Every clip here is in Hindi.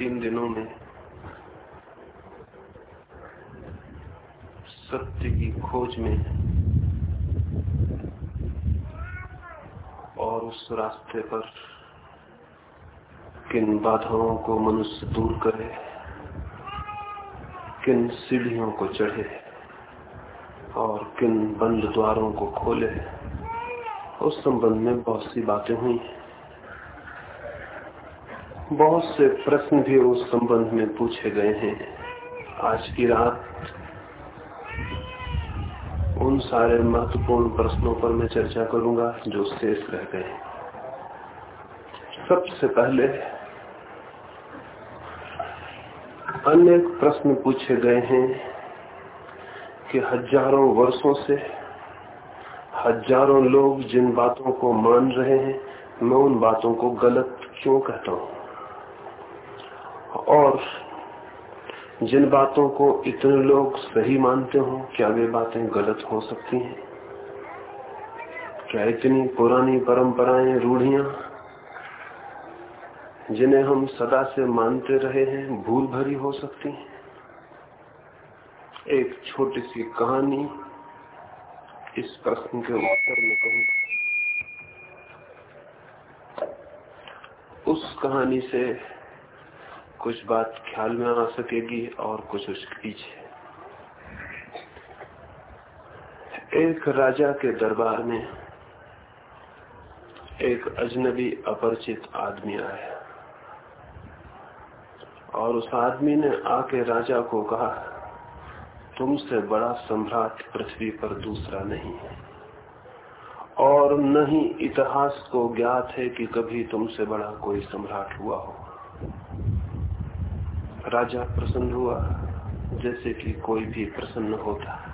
तीन दिनों में सत्य की खोज में और उस रास्ते पर किन बाधाओं को मनुष्य दूर करे, किन सीढ़ियों को चढ़े और किन बंद द्वारों को खोले, उस संबंध में बहुत सी बातें हुई। बहुत से प्रश्न भी उस संबंध में पूछे गए हैं। आज की रात उन सारे महत्वपूर्ण प्रश्नों पर मैं चर्चा करूँगा जो शेष रह गए सबसे पहले अनेक प्रश्न पूछे गए हैं कि हज़ारों वर्षों से हज़ारों लोग जिन बातों को मान रहे हैं, मैं उन बातों को गलत क्यों कहता हूँ और जिन बातों को इतने लोग सही मानते हो, क्या वे बातें गलत हो सकती हैं? क्या इतनी पुरानी परंपराएँ रूढ़िया, जिन्हें हम सदा से मानते रहे हैं, भूल भरी हो सकती हैं? एक छोटी सी कहानी इस प्रश्न के उत्तर में कहूँ। उस कहानी से कुछ बात ख्याल में आ सकेगी और कुछ उसके पीछे। एक राजा के दरबार में एक अजनबी अपरिचित आदमी आया। और उस आदमी ने आके राजा को कहा, तुमसे बड़ा सम्राट पृथ्वी पर दूसरा नहीं है। और न ही इतिहास को ज्ञात है कि कभी तुमसे बड़ा कोई सम्राट हुआ हो राजा प्रसन्न हुआ, जैसे कि कोई भी प्रसन्न होता।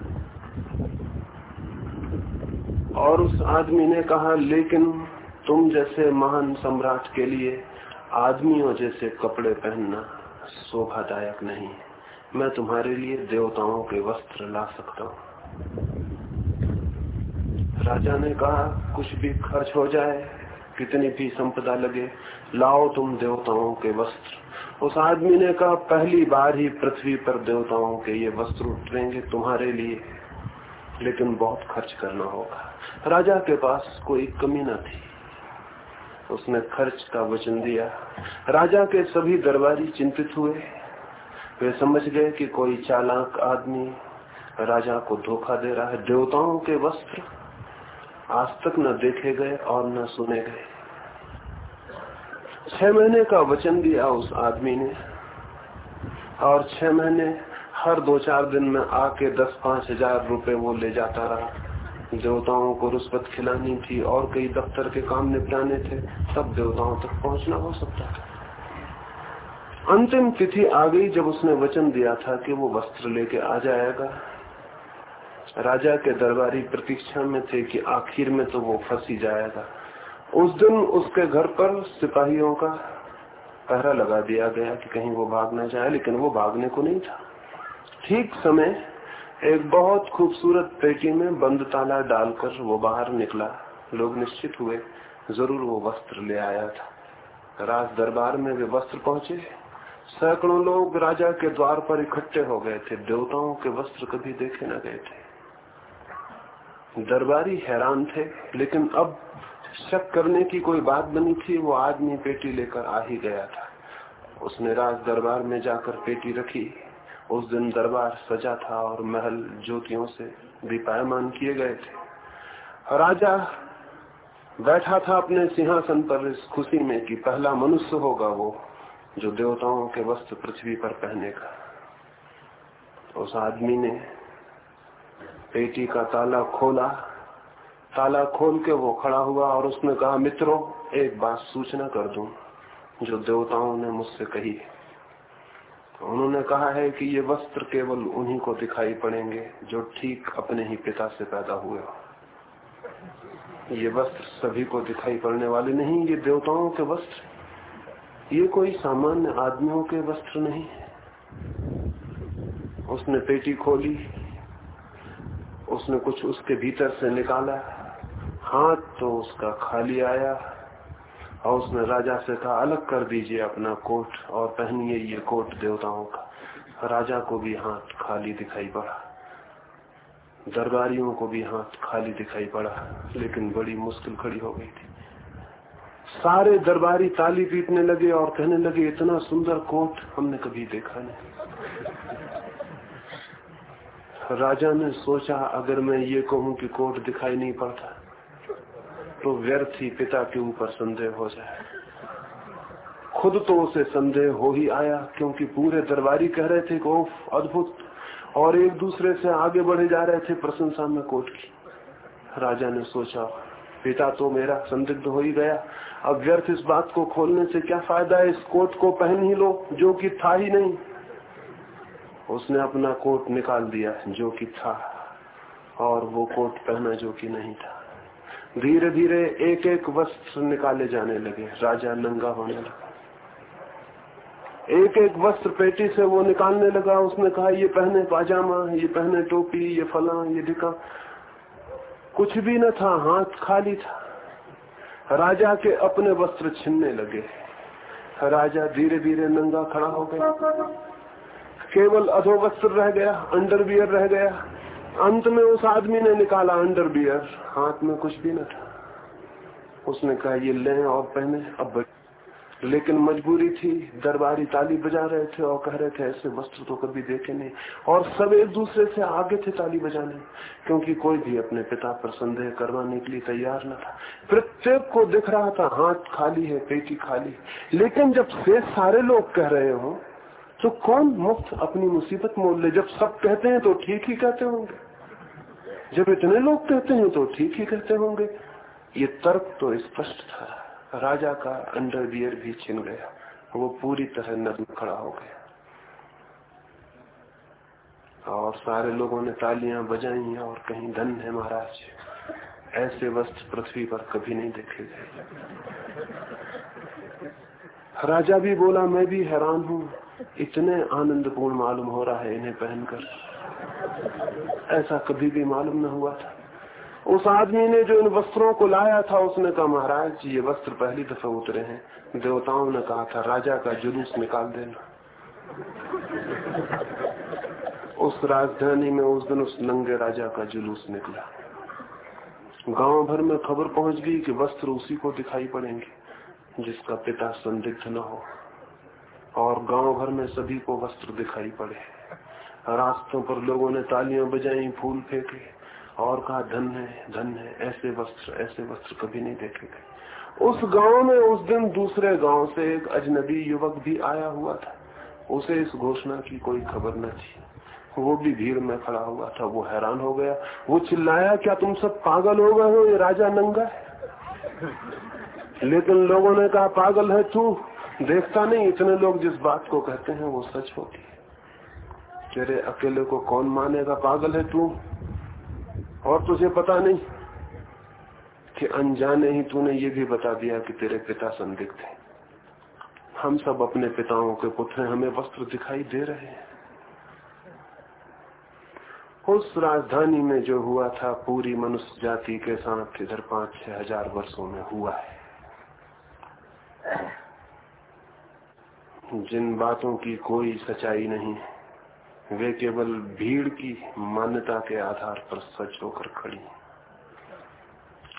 और उस आदमी ने कहा, लेकिन तुम जैसे महान सम्राट के लिए आदमियों जैसे कपड़े पहनना शोभादायक नहीं। मैं तुम्हारे लिए देवताओं के वस्त्र ला सकता हूँ। राजा ने कहा, कुछ भी खर्च हो जाए, कितनी भी संपदा लगे, लाओ तुम देवताओं के वस्त्र। उस आदमी ने कहा, पहली बार ही पृथ्वी पर देवताओं के ये वस्त्र उतरेंगे तुम्हारे लिए, लेकिन बहुत खर्च करना होगा। राजा के पास कोई कमी न थी। उसने खर्च का वचन दिया। राजा के सभी दरबारी चिंतित हुए। वे समझ गए कि कोई चालाक आदमी राजा को धोखा दे रहा है। देवताओं के वस्त्र आज तक न देखे गए और न सुने गए। छह महीने का वचन दिया उस आदमी ने और छह महीने हर दो चार दिन में आके दस पाँच हज़ार रुपए वो ले जाता रहा। देवताओं को रुष्वत खिलानी थी और कई दफ्तर के काम निपटाने थे सब देवताओं तक पहुँचना हो सकता था। अंतिम तिथि आ गई जब उसने वचन दिया था कि वो वस्त्र लेके आ जाएगा। राजा के दरबारी प्रतीक्षा में थे कि आखिर में तो वो फंसी जाएगा। उस दिन उसके घर पर सिपाहियों का पहरा लगा दिया गया कि कहीं वो भाग ना जाए, लेकिन वो भागने को नहीं था। ठीक समय एक बहुत खूबसूरत पेटी में बंद ताला डालकर वो बाहर निकला। लोग निश्चित हुए, ज़रूर वो वस्त्र ले आया था। राज दरबार में वे वस्त्र पहुँचे। सैकड़ों लोग राजा के द्वार पर इकट्ठे हो गए थे। देवताओं के वस्त्र कभी देखे न गए थे। दरबारी हैरान थे, लेकिन अब शक करने की कोई बात बनी थी, वो आदमी पेटी लेकर आ ही गया था। उसने राज दरबार में जाकर पेटी रखी। उस दिन दरबार सजा था और महल ज्योतियों से दीपायमान किए गए थे। राजा बैठा था अपने सिंहासन पर इस खुशी में कि पहला मनुष्य होगा वो जो देवताओं के वस्त्र पृथ्वी पर पहने का उस आदमी ने पेटी का ताला खोला ताला खोल के वो खड़ा हुआ और उसने कहा, मित्रों, एक बात सूचना कर दूँ, जो देवताओं ने मुझसे कही तो उन्होंने कहा है कि ये वस्त्र केवल उन्हीं को दिखाई पड़ेंगे, जो ठीक अपने ही पिता से पैदा हुए हो। ये वस्त्र सभी को दिखाई पड़ने वाले नहीं, ये देवताओं के वस्त्र। ये कोई सामान्य आदमियों के वस्त्र नहीं उसने पेटी खोली, उसने कुछ उसके भीतर से निकाला हाथ तो उसका खाली आया और उसने राजा से कहा, अलग कर दीजिए अपना कोट और पहनिए ये कोट देवताओं का। राजा को भी हाथ खाली दिखाई पड़ा। दरबारियों को भी हाथ खाली दिखाई पड़ा, लेकिन बड़ी मुश्किल खड़ी हो गई थी। सारे दरबारी ताली पीटने लगे और कहने लगे, इतना सुंदर कोट हमने कभी देखा नहीं। राजा ने सोचा, अगर मैं ये कहूँ कि कोट दिखाई नहीं पड़ता तो व्यर्थ ही पिता के ऊपर संदेह हो जाए। खुद तो उसे संदेह हो ही आया, क्योंकि पूरे दरबारी कह रहे थे ओफ अद्भुत। और एक दूसरे से आगे बढ़े जा रहे थे प्रशंसा में कोट की। राजा ने सोचा, पिता तो मेरा संदिग्ध हो ही गया। अब व्यर्थ इस बात को खोलने से क्या फ़ायदा है? इस कोट को पहन ही लो, जो कि था ही नहीं। उसने अपना कोट निकाल दिया, जो कि था, और वो कोट पहना जो कि नहीं था। धीरे धीरे एक एक वस्त्र निकाले जाने लगे। राजा नंगा होने लगा। एक एक वस्त्र पेटी से वो निकालने लगा। उसने कहा, ये पहने पाजामा, ये पहने टोपी, ये फला, ये ढिका। कुछ भी न था, हाथ खाली था। राजा के अपने वस्त्र छिनने लगे। राजा धीरे धीरे नंगा खड़ा हो गया। केवल अधो वस्त्र रह गया, अंडरवियर रह गया। अंत में उस आदमी ने निकाला अंडर बियर हाथ में कुछ भी न था। उसने कहा, ये लें और पहने, अब लेकिन मजबूरी थी, दरबारी ताली बजा रहे थे और कह रहे थे, ऐसे वस्त्र तो कभी देखे नहीं। और सब एक दूसरे से आगे थे ताली बजाने, क्योंकि कोई भी अपने पिता पर संदेह करवाने के लिए तैयार न था। प्रत्येक को दिख रहा था, हाथ खाली है, पेटी खाली लेकिन जब से सारे लोग कह रहे हो तो कौन मुफ़्त अपनी मुसीबत मोल ले? जब सब कहते हैं तो ठीक ही कहते होंगे। जब इतने लोग कहते हैं तो ठीक ही कहते होंगे। ये तर्क तो स्पष्ट था। राजा का अंडरवियर भी छिन गया। वो पूरी तरह नर्म खड़ा हो गया। और सारे लोगों ने तालियाँ बजाई और कहीं धन है महाराज। ऐसे वस्त्र पृथ्वी पर कभी नहीं देखे गए। राजा भी बोला, मैं भी हैरान हूँ। इतने आनंदपूर्ण मालूम हो रहा है इन्हें पहनकर। ऐसा कभी भी मालूम न हुआ था। उस आदमी ने जो इन वस्त्रों को लाया था, उसने कहा, महाराज ये वस्त्र पहली दफ़ा उतरे हैं। देवताओं ने कहा था, राजा का जुलूस निकाल देना। उस राजधानी में उस दिन उस नंगे राजा का जुलूस निकला। गाँव भर में खबर पहुँच गई कि वस्त्र उसी को दिखाई पड़ेंगे, जिसका पिता संदिग्ध न हो। और गाँव भर में सभी को वस्त्र दिखाई पड़े। रास्तों पर लोगों ने तालियाँ बजाई, फूल फेंके और कहा, धन है धन है, ऐसे वस्त्र ऐसे वस्त्र कभी नहीं देखे गए। उस गाँव में उस दिन दूसरे गाँव से एक अजनबी युवक भी आया हुआ था। उसे इस घोषणा की कोई खबर न थी। वो भी भीड़ में खड़ा हुआ था। वो हैरान हो गया। वो चिल्लाया, क्या तुम सब पागल हो गए हो? ये राजा नंगा है। लेकिन लोगों ने कहा, पागल है तू। देखता नहीं, इतने लोग जिस बात को कहते हैं वो सच होती तेरे अकेले को कौन मानेगा? पागल है तू। और तुझे पता नहीं कि अनजाने ही तूने ये भी बता दिया कि तेरे पिता संदिग्ध हैं। हम सब अपने पिताओं के पुत्र हमें वस्त्र दिखाई दे रहे हैं। उस राजधानी में जो हुआ था, पूरी मनुष्य जाति के साथ इधर पाँच छह हज़ार वर्षो में हुआ है। जिन बातों की कोई सच्चाई नहीं है वे केवल भीड़ की मान्यता के आधार पर सच होकर खड़ी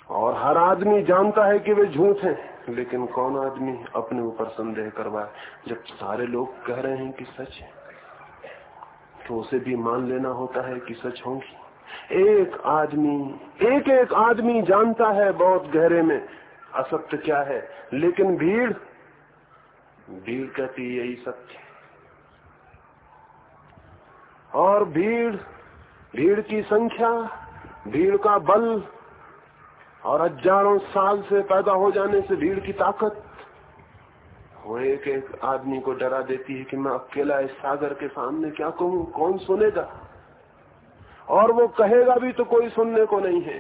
और हर आदमी जानता है कि वे झूठ हैं, लेकिन कौन आदमी अपने ऊपर संदेह करवाए? जब सारे लोग कह रहे हैं कि सच है तो उसे भी मान लेना होता है कि सच होंगी। एक आदमी एक एक आदमी जानता है बहुत गहरे में असत्य क्या है, लेकिन भीड़ भीड़ कहती यही सत्य और भीड़ भीड़ की संख्या, भीड़ का बल, और हज़ारों साल से पैदा हो जाने से भीड़ की ताकत। वो एक एक आदमी को डरा देती है कि मैं अकेला इस सागर के सामने क्या कहूँ? कौन सुनेगा? और वो कहेगा भी तो कोई सुनने को नहीं है।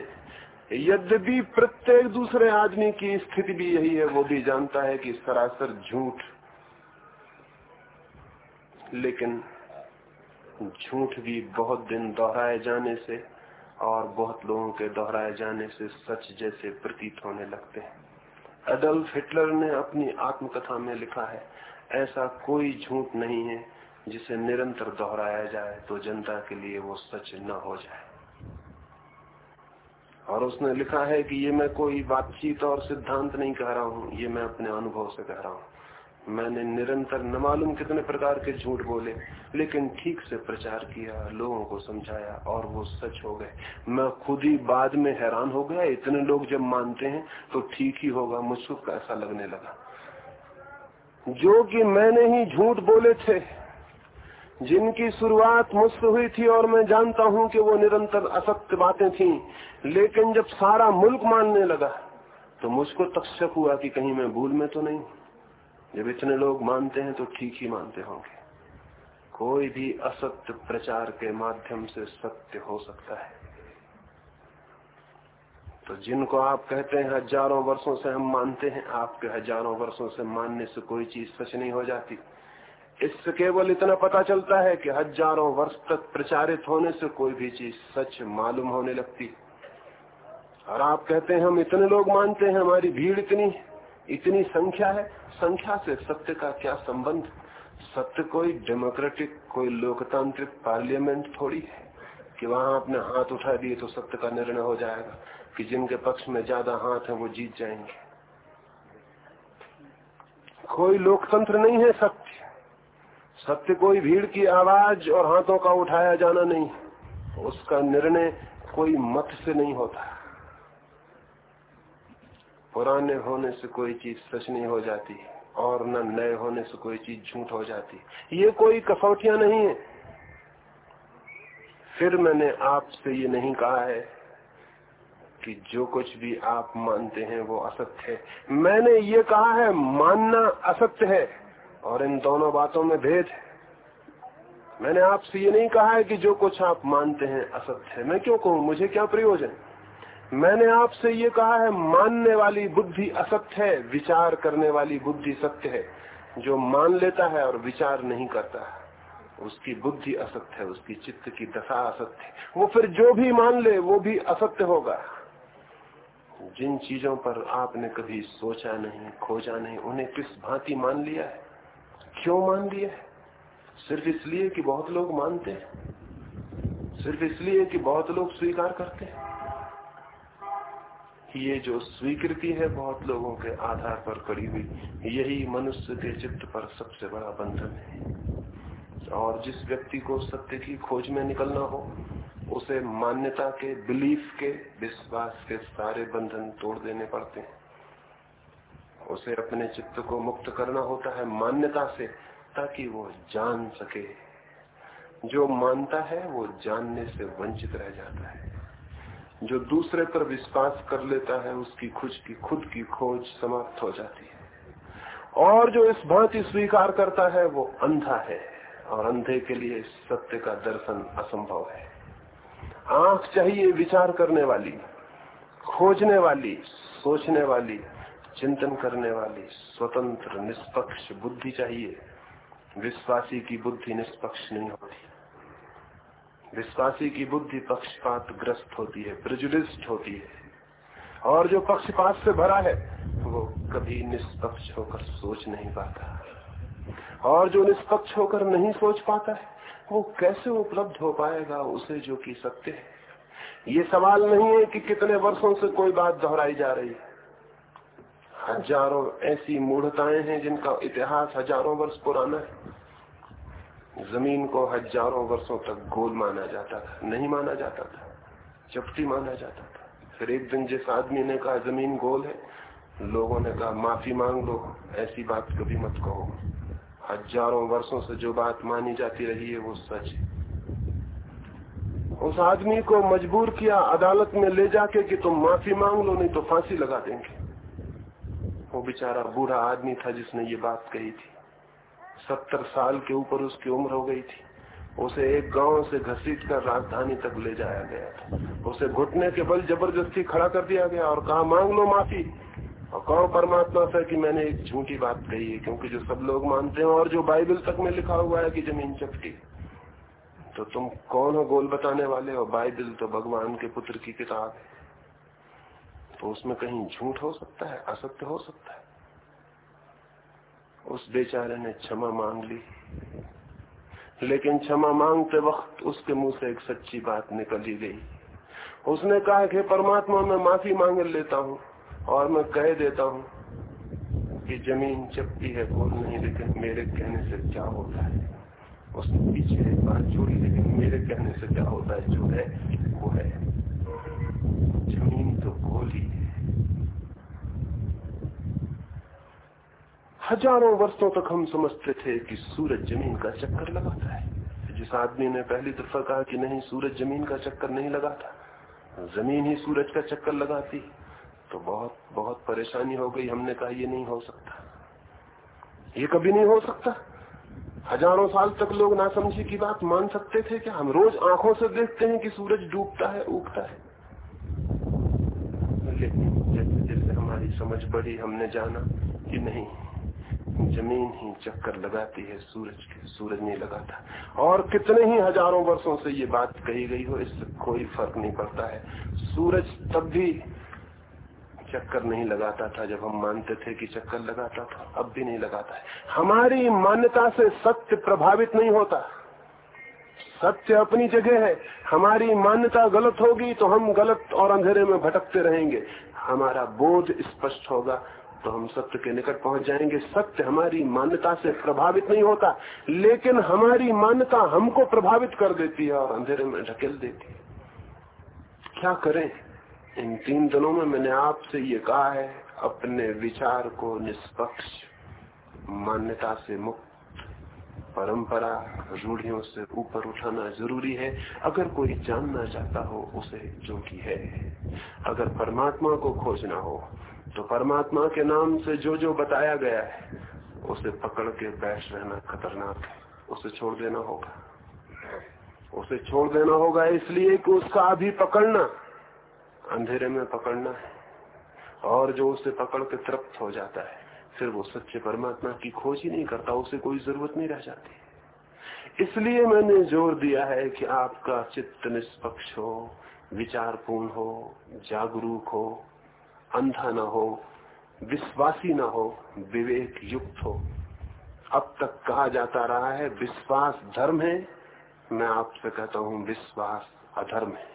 यद्यपि प्रत्येक दूसरे आदमी की स्थिति भी यही है, वो भी जानता है कि सरासर झूठ। लेकिन झूठ भी बहुत दिन दोहराए जाने से और बहुत लोगों के दोहराए जाने से सच जैसे प्रतीत होने लगते हैं। एडल्फ हिटलर ने अपनी आत्मकथा में लिखा है, ऐसा कोई झूठ नहीं है जिसे निरंतर दोहराया जाए तो जनता के लिए वो सच न हो जाए। और उसने लिखा है कि ये मैं कोई बातचीत और सिद्धांत नहीं कह रहा हूँ, ये मैं अपने अनुभव से कह रहा हूँ। मैंने निरंतर न मालूम कितने प्रकार के झूठ बोले, लेकिन ठीक से प्रचार किया, लोगों को समझाया, और वो सच हो गए। मैं खुद ही बाद में हैरान हो गया। इतने लोग जब मानते हैं तो ठीक ही होगा, मुझको कैसा लगने लगा? जो कि मैंने ही झूठ बोले थे, जिनकी शुरुआत मुझसे हुई थी, और मैं जानता हूँ कि वो निरंतर असत्य बातें थी, लेकिन जब सारा मुल्क मानने लगा तो मुझको तक हुआ कि कहीं मैं भूल में तो नहीं। जब इतने लोग मानते हैं तो ठीक ही मानते होंगे। कोई भी असत्य प्रचार के माध्यम से सत्य हो सकता है। तो जिनको आप कहते हैं, हज़ारों वर्षों से हम मानते हैं, आपके हज़ारों वर्षों से मानने से कोई चीज़ सच नहीं हो जाती। इससे केवल इतना पता चलता है कि हज़ारों वर्ष तक प्रचारित होने से कोई भी चीज़ सच मालूम होने लगती। और आप कहते हैं, हम इतने लोग मानते हैं, हमारी भीड़ इतनी इतनी संख्या है। संख्या से सत्य का क्या संबंध? सत्य कोई डेमोक्रेटिक, कोई लोकतांत्रिक पार्लियामेंट थोड़ी है। कि वहाँ आपने हाथ उठा दिए तो सत्य का निर्णय हो जाएगा। कि जिनके पक्ष में ज़्यादा हाथ है, वो जीत जाएँगे। कोई लोकतंत्र नहीं है सत्य। सत्य कोई भीड़ की आवाज़ और हाथों का उठाया जाना नहीं। उसका निर्णय कोई मत से नहीं होता। पुराने होने से कोई चीज़ सच नहीं हो जाती और न नए होने से कोई चीज़ झूठ हो जाती। ये कोई कसौटियाँ नहीं है। फिर मैंने आपसे ये नहीं कहा है कि जो कुछ भी आप मानते हैं वो असत्य है। मैंने ये कहा है, मानना असत्य है और इन दोनों बातों में भेद है। मैंने आपसे ये नहीं कहा है कि जो कुछ आप मानते हैं असत्य है। मैं क्यों कहूँ? मुझे क्या प्रयोजन? मैंने आपसे ये कहा है, मानने वाली बुद्धि असत्य है, विचार करने वाली बुद्धि सत्य है। जो मान लेता है और विचार नहीं करता है उसकी बुद्धि असत्य है, उसकी चित्त की दशा असत्य है। वो फिर जो भी मान ले, वो भी असत्य होगा। जिन चीज़ों पर आपने कभी सोचा नहीं, खोजा नहीं, उन्हें किस भांति मान लिया है? क्यों मान लिया है? सिर्फ़ इसलिए कि बहुत लोग मानते हैं? सिर्फ़ इसलिए कि बहुत लोग स्वीकार करते हैं? ये जो स्वीकृति है बहुत लोगों के आधार पर कड़ी हुई, यही मनुष्य के चित्त पर सबसे बड़ा बंधन है। और जिस व्यक्ति को सत्य की खोज में निकलना हो, उसे मान्यता के, बिलीफ के, विश्वास के सारे बंधन तोड़ देने पड़ते हैं। उसे अपने चित्त को मुक्त करना होता है मान्यता से, ताकि वो जान सके। जो मानता है, वो जानने से वंचित रह जाता है। जो दूसरे पर विश्वास कर लेता है, उसकी खुद की खुद की खोज समाप्त हो जाती है। और जो इस भांति स्वीकार करता है, वो अंधा है। और अंधे के लिए सत्य का दर्शन असंभव है। आँख चाहिए विचार करने वाली, खोजने वाली, सोचने वाली, चिंतन करने वाली, स्वतंत्र, निष्पक्ष बुद्धि चाहिए। विश्वासी की बुद्धि निष्पक्ष नहीं होती। विश्वासी की बुद्धि पक्षपात ग्रस्त होती है प्रिजुडिस्ट होती है। और जो पक्षपात से भरा है, वो कभी निष्पक्ष होकर सोच नहीं पाता। और जो निष्पक्ष होकर नहीं सोच पाता है, वो कैसे उपलब्ध हो पाएगा उसे जो की सत्य है? ये सवाल नहीं है कि कितने वर्षों से कोई बात दोहराई जा रही है। हज़ारों ऐसी मूढ़ताएँ हैं जिनका इतिहास हज़ारों वर्ष पुराना है। ज़मीन को हज़ारों वर्षों तक गोल माना जाता था, नहीं माना जाता था, चपटी माना जाता था। फिर एक दिन जिस आदमी ने कहा, ज़मीन गोल है, लोगों ने कहा, माफ़ी मांग लो, ऐसी बात कभी मत कहो। हज़ारों वर्षों से जो बात मानी जाती रही है, वो सच है। उस आदमी को मजबूर किया, अदालत में ले जाके कि तुम माफ़ी मांग लो, नहीं तो फांसी लगा देंगे। वो बेचारा बूढ़ा आदमी था जिसने ये बात कही थी। सत्तर साल के ऊपर उसकी उम्र हो गई थी। उसे एक गाँव से घसीट कर राजधानी तक ले जाया गया था। उसे घुटने के बल ज़बरदस्ती खड़ा कर दिया गया और कहा, मांग लो माफ़ी। और कहो परमात्मा से कि मैंने एक झूठी बात कही है, क्योंकि जो सब लोग मानते हैं और जो बाइबल तक में लिखा हुआ है कि ज़मीन चपटी तो तुम कौन हो गोल बताने वाले? हो बाइबल तो भगवान के पुत्र की किताब है। तो उसमें कहीं झूठ हो सकता है, असत्य हो सकता है? उस बेचारे ने क्षमा मांग ली। लेकिन क्षमा मांगते वक्त उसके मुँह से एक सच्ची बात निकल ही गई। उसने कहा कि परमात्मा मैं माफ़ी मांग लेता हूँ और मैं कह देता हूँ कि ज़मीन चपटी है बोल नहीं, लेकिन मेरे कहने से क्या होता है? उसने पीछे एक बात जोड़ी, लेकिन मेरे कहने से क्या होता है? जो है, वो है। ज़मीन तो गोल ही है हज़ारों वर्षों तक हम समझते थे कि सूरज ज़मीन का चक्कर लगाता है। जिस आदमी ने पहली दफ़ा कहा कि नहीं, सूरज ज़मीन का चक्कर नहीं लगाता, ज़मीन ही सूरज का चक्कर लगाती तो बहुत बहुत परेशानी हो गई। हमने कहा, ये नहीं हो सकता। ये कभी नहीं हो सकता। हज़ारों साल तक लोग नासमझी की बात मान सकते थे कि हम रोज आँखों से देखते हैं कि सूरज डूबता है, उगता है। लेकिन जैसे जैसे हमारी समझ बढ़ी, हमने जाना कि नहीं ज़मीन ही चक्कर लगाती है, सूरज के सूरज नहीं लगाता और कितने ही हज़ारों वर्षों से ये बात कही गई हो, इससे कोई फ़र्क नहीं पड़ता है। सूरज तब भी चक्कर नहीं लगाता था, जब हम मानते थे कि चक्कर लगाता था, अब भी नहीं लगाता है। हमारी मान्यता से सत्य प्रभावित नहीं होता। सत्य अपनी जगह है। हमारी मान्यता गलत होगी तो हम गलत और अंधेरे में भटकते रहेंगे। हमारा बोध स्पष्ट होगा। तो हम सत्य के निकट पहुँच जाएँगे। सत्य हमारी मान्यता से प्रभावित नहीं होता, लेकिन हमारी मान्यता हमको प्रभावित कर देती है और अंधेरे में ढकेल देती है। क्या करें? इन तीन दिनों में मैंने आपसे ये कहा है, अपने विचार को निष्पक्ष, मान्यता से मुक्त, परंपरा रूढ़ियों से ऊपर उठाना ज़रूरी है। अगर कोई जानना चाहता हो, उसे जो कि है, अगर परमात्मा को खोजना हो तो परमात्मा के नाम से जो जो बताया गया है, उसे पकड़ के बैठ रहना खतरनाक है। उसे छोड़ देना होगा। उसे छोड़ देना होगा इसलिए कि उसका अभी पकड़ना, अंधेरे में पकड़ना है। और जो उसे पकड़ के तृप्त हो जाता है, फिर वो सच्चे परमात्मा की खोज ही नहीं करता, उसे कोई ज़रूरत नहीं रह जाती। इसलिए मैंने ज़ोर दिया है कि आपका चित्त निष्पक्ष हो, विचारपूर्ण हो, जागरूक हो अंधा न हो, विश्वासी न हो, विवेक युक्त हो। अब तक कहा जाता रहा है, विश्वास धर्म है। मैं आपसे कहता हूँ, विश्वास अधर्म है।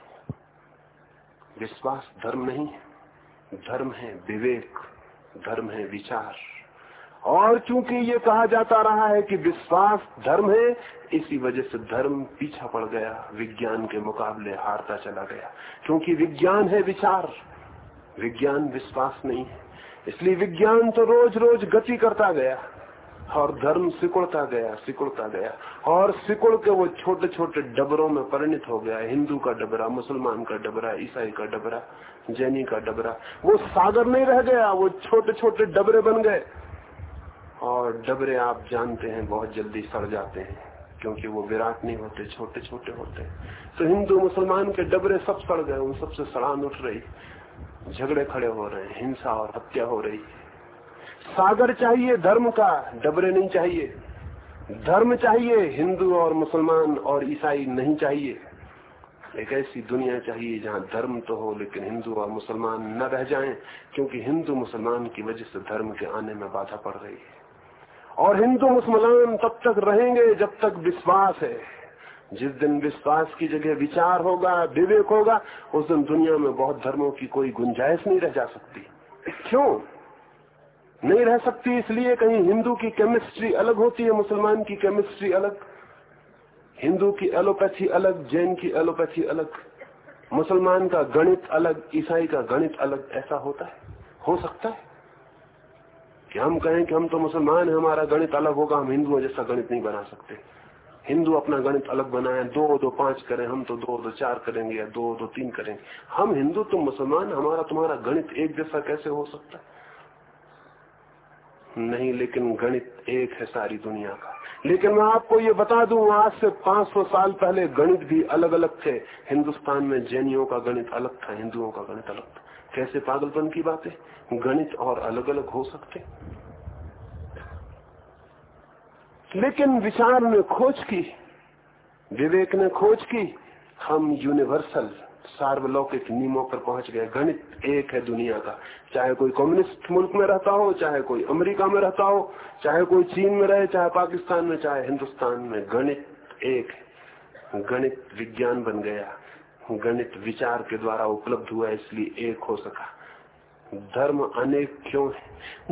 विश्वास धर्म नहीं धर्म है विवेक, धर्म है विचार। और चूँकि ये कहा जाता रहा है कि विश्वास धर्म है, इसी वजह से धर्म पीछा पड़ गया, विज्ञान के मुकाबले हारता चला गया। क्योंकि विज्ञान है विचार। विज्ञान विश्वास नहीं है। इसलिए विज्ञान तो रोज रोज गति करता गया, और धर्म सिकुड़ता गया सिकुड़ता गया, और सिकुड़ के वो छोटे छोटे डबरों में परिणित हो गया, हिंदू का डबरा, मुसलमान का डबरा, ईसाई का डबरा, जैनी का डबरा। वो सागर नहीं रह गया, वो छोटे छोटे डबरे बन गए। और डबरे आप जानते हैं, बहुत जल्दी सड़ जाते हैं, क्योंकि वो विराट नहीं होते छोटे छोटे होते तो हिंदू, मुसलमान के डबरे सब सड़ गए, उन सबसे सड़ान उठ रही। झगड़े खड़े हो रहे हैं, हिंसा और हत्या हो रही है। सागर चाहिए, धर्म का डबरे नहीं चाहिए। धर्म चाहिए, हिंदू और मुसलमान और ईसाई नहीं चाहिए। एक ऐसी दुनिया चाहिए जहाँ धर्म तो हो, लेकिन हिंदू और मुसलमान न रह जाएँ, क्योंकि हिंदू मुसलमान की वजह से धर्म के आने में बाधा पड़ रही है। और हिंदू मुसलमान तब तक रहेंगे जब तक विश्वास है। जिस दिन विश्वास की जगह विचार होगा, विवेक होगा, उस दिन दुनिया में बहुत धर्मों की कोई गुंजाइश नहीं रह जा सकती। क्यों? नहीं रह सकती, इसलिए कहीं हिंदू की केमिस्ट्री अलग होती है, मुसलमान की केमिस्ट्री अलग, हिंदू की एलोपैथी अलग, जैन की एलोपैथी अलग, मुसलमान का गणित अलग, ईसाई का गणित अलग, ऐसा होता है? हो सकता है? कि हम कहें कि हम तो मुसलमान हैं, हमारा गणित अलग होगा, हम हिंदुओं जैसा गणित नहीं बना सकते। हिंदू अपना गणित अलग बनाए, दो दो, पाँच करें, हम तो दो दो, चार करेंगे या दो दो, तीन करेंगे। हम हिंदू, तुम मुसलमान, हमारा, तुम्हारा गणित एक जैसा कैसे हो सकता नहीं, लेकिन गणित एक है सारी दुनिया का। लेकिन मैं आपको ये बता दूँ, आज से 500 साल पहले गणित भी अलग अलग थे। हिंदुस्तान में जैनियों का गणित अलग था, हिंदुओं का गणित अलग था। कैसे पागलपन की बात? है गणित और अलग अलग हो सकते। लेकिन विचार ने खोज की, विवेक ने खोज की, हम यूनिवर्सल सार्वलौकिक नियमों पर पहुँच गए। गणित एक है दुनिया का। चाहे कोई कम्युनिस्ट मुल्क में रहता हो, चाहे कोई अमेरिका में रहता हो, चाहे कोई चीन में रहे, चाहे पाकिस्तान में, चाहे हिंदुस्तान में। गणित एक गणित विज्ञान बन गया। गणित विचार के द्वारा उपलब्ध हुआ, इसलिए एक हो सका। धर्म अनेक क्यों है?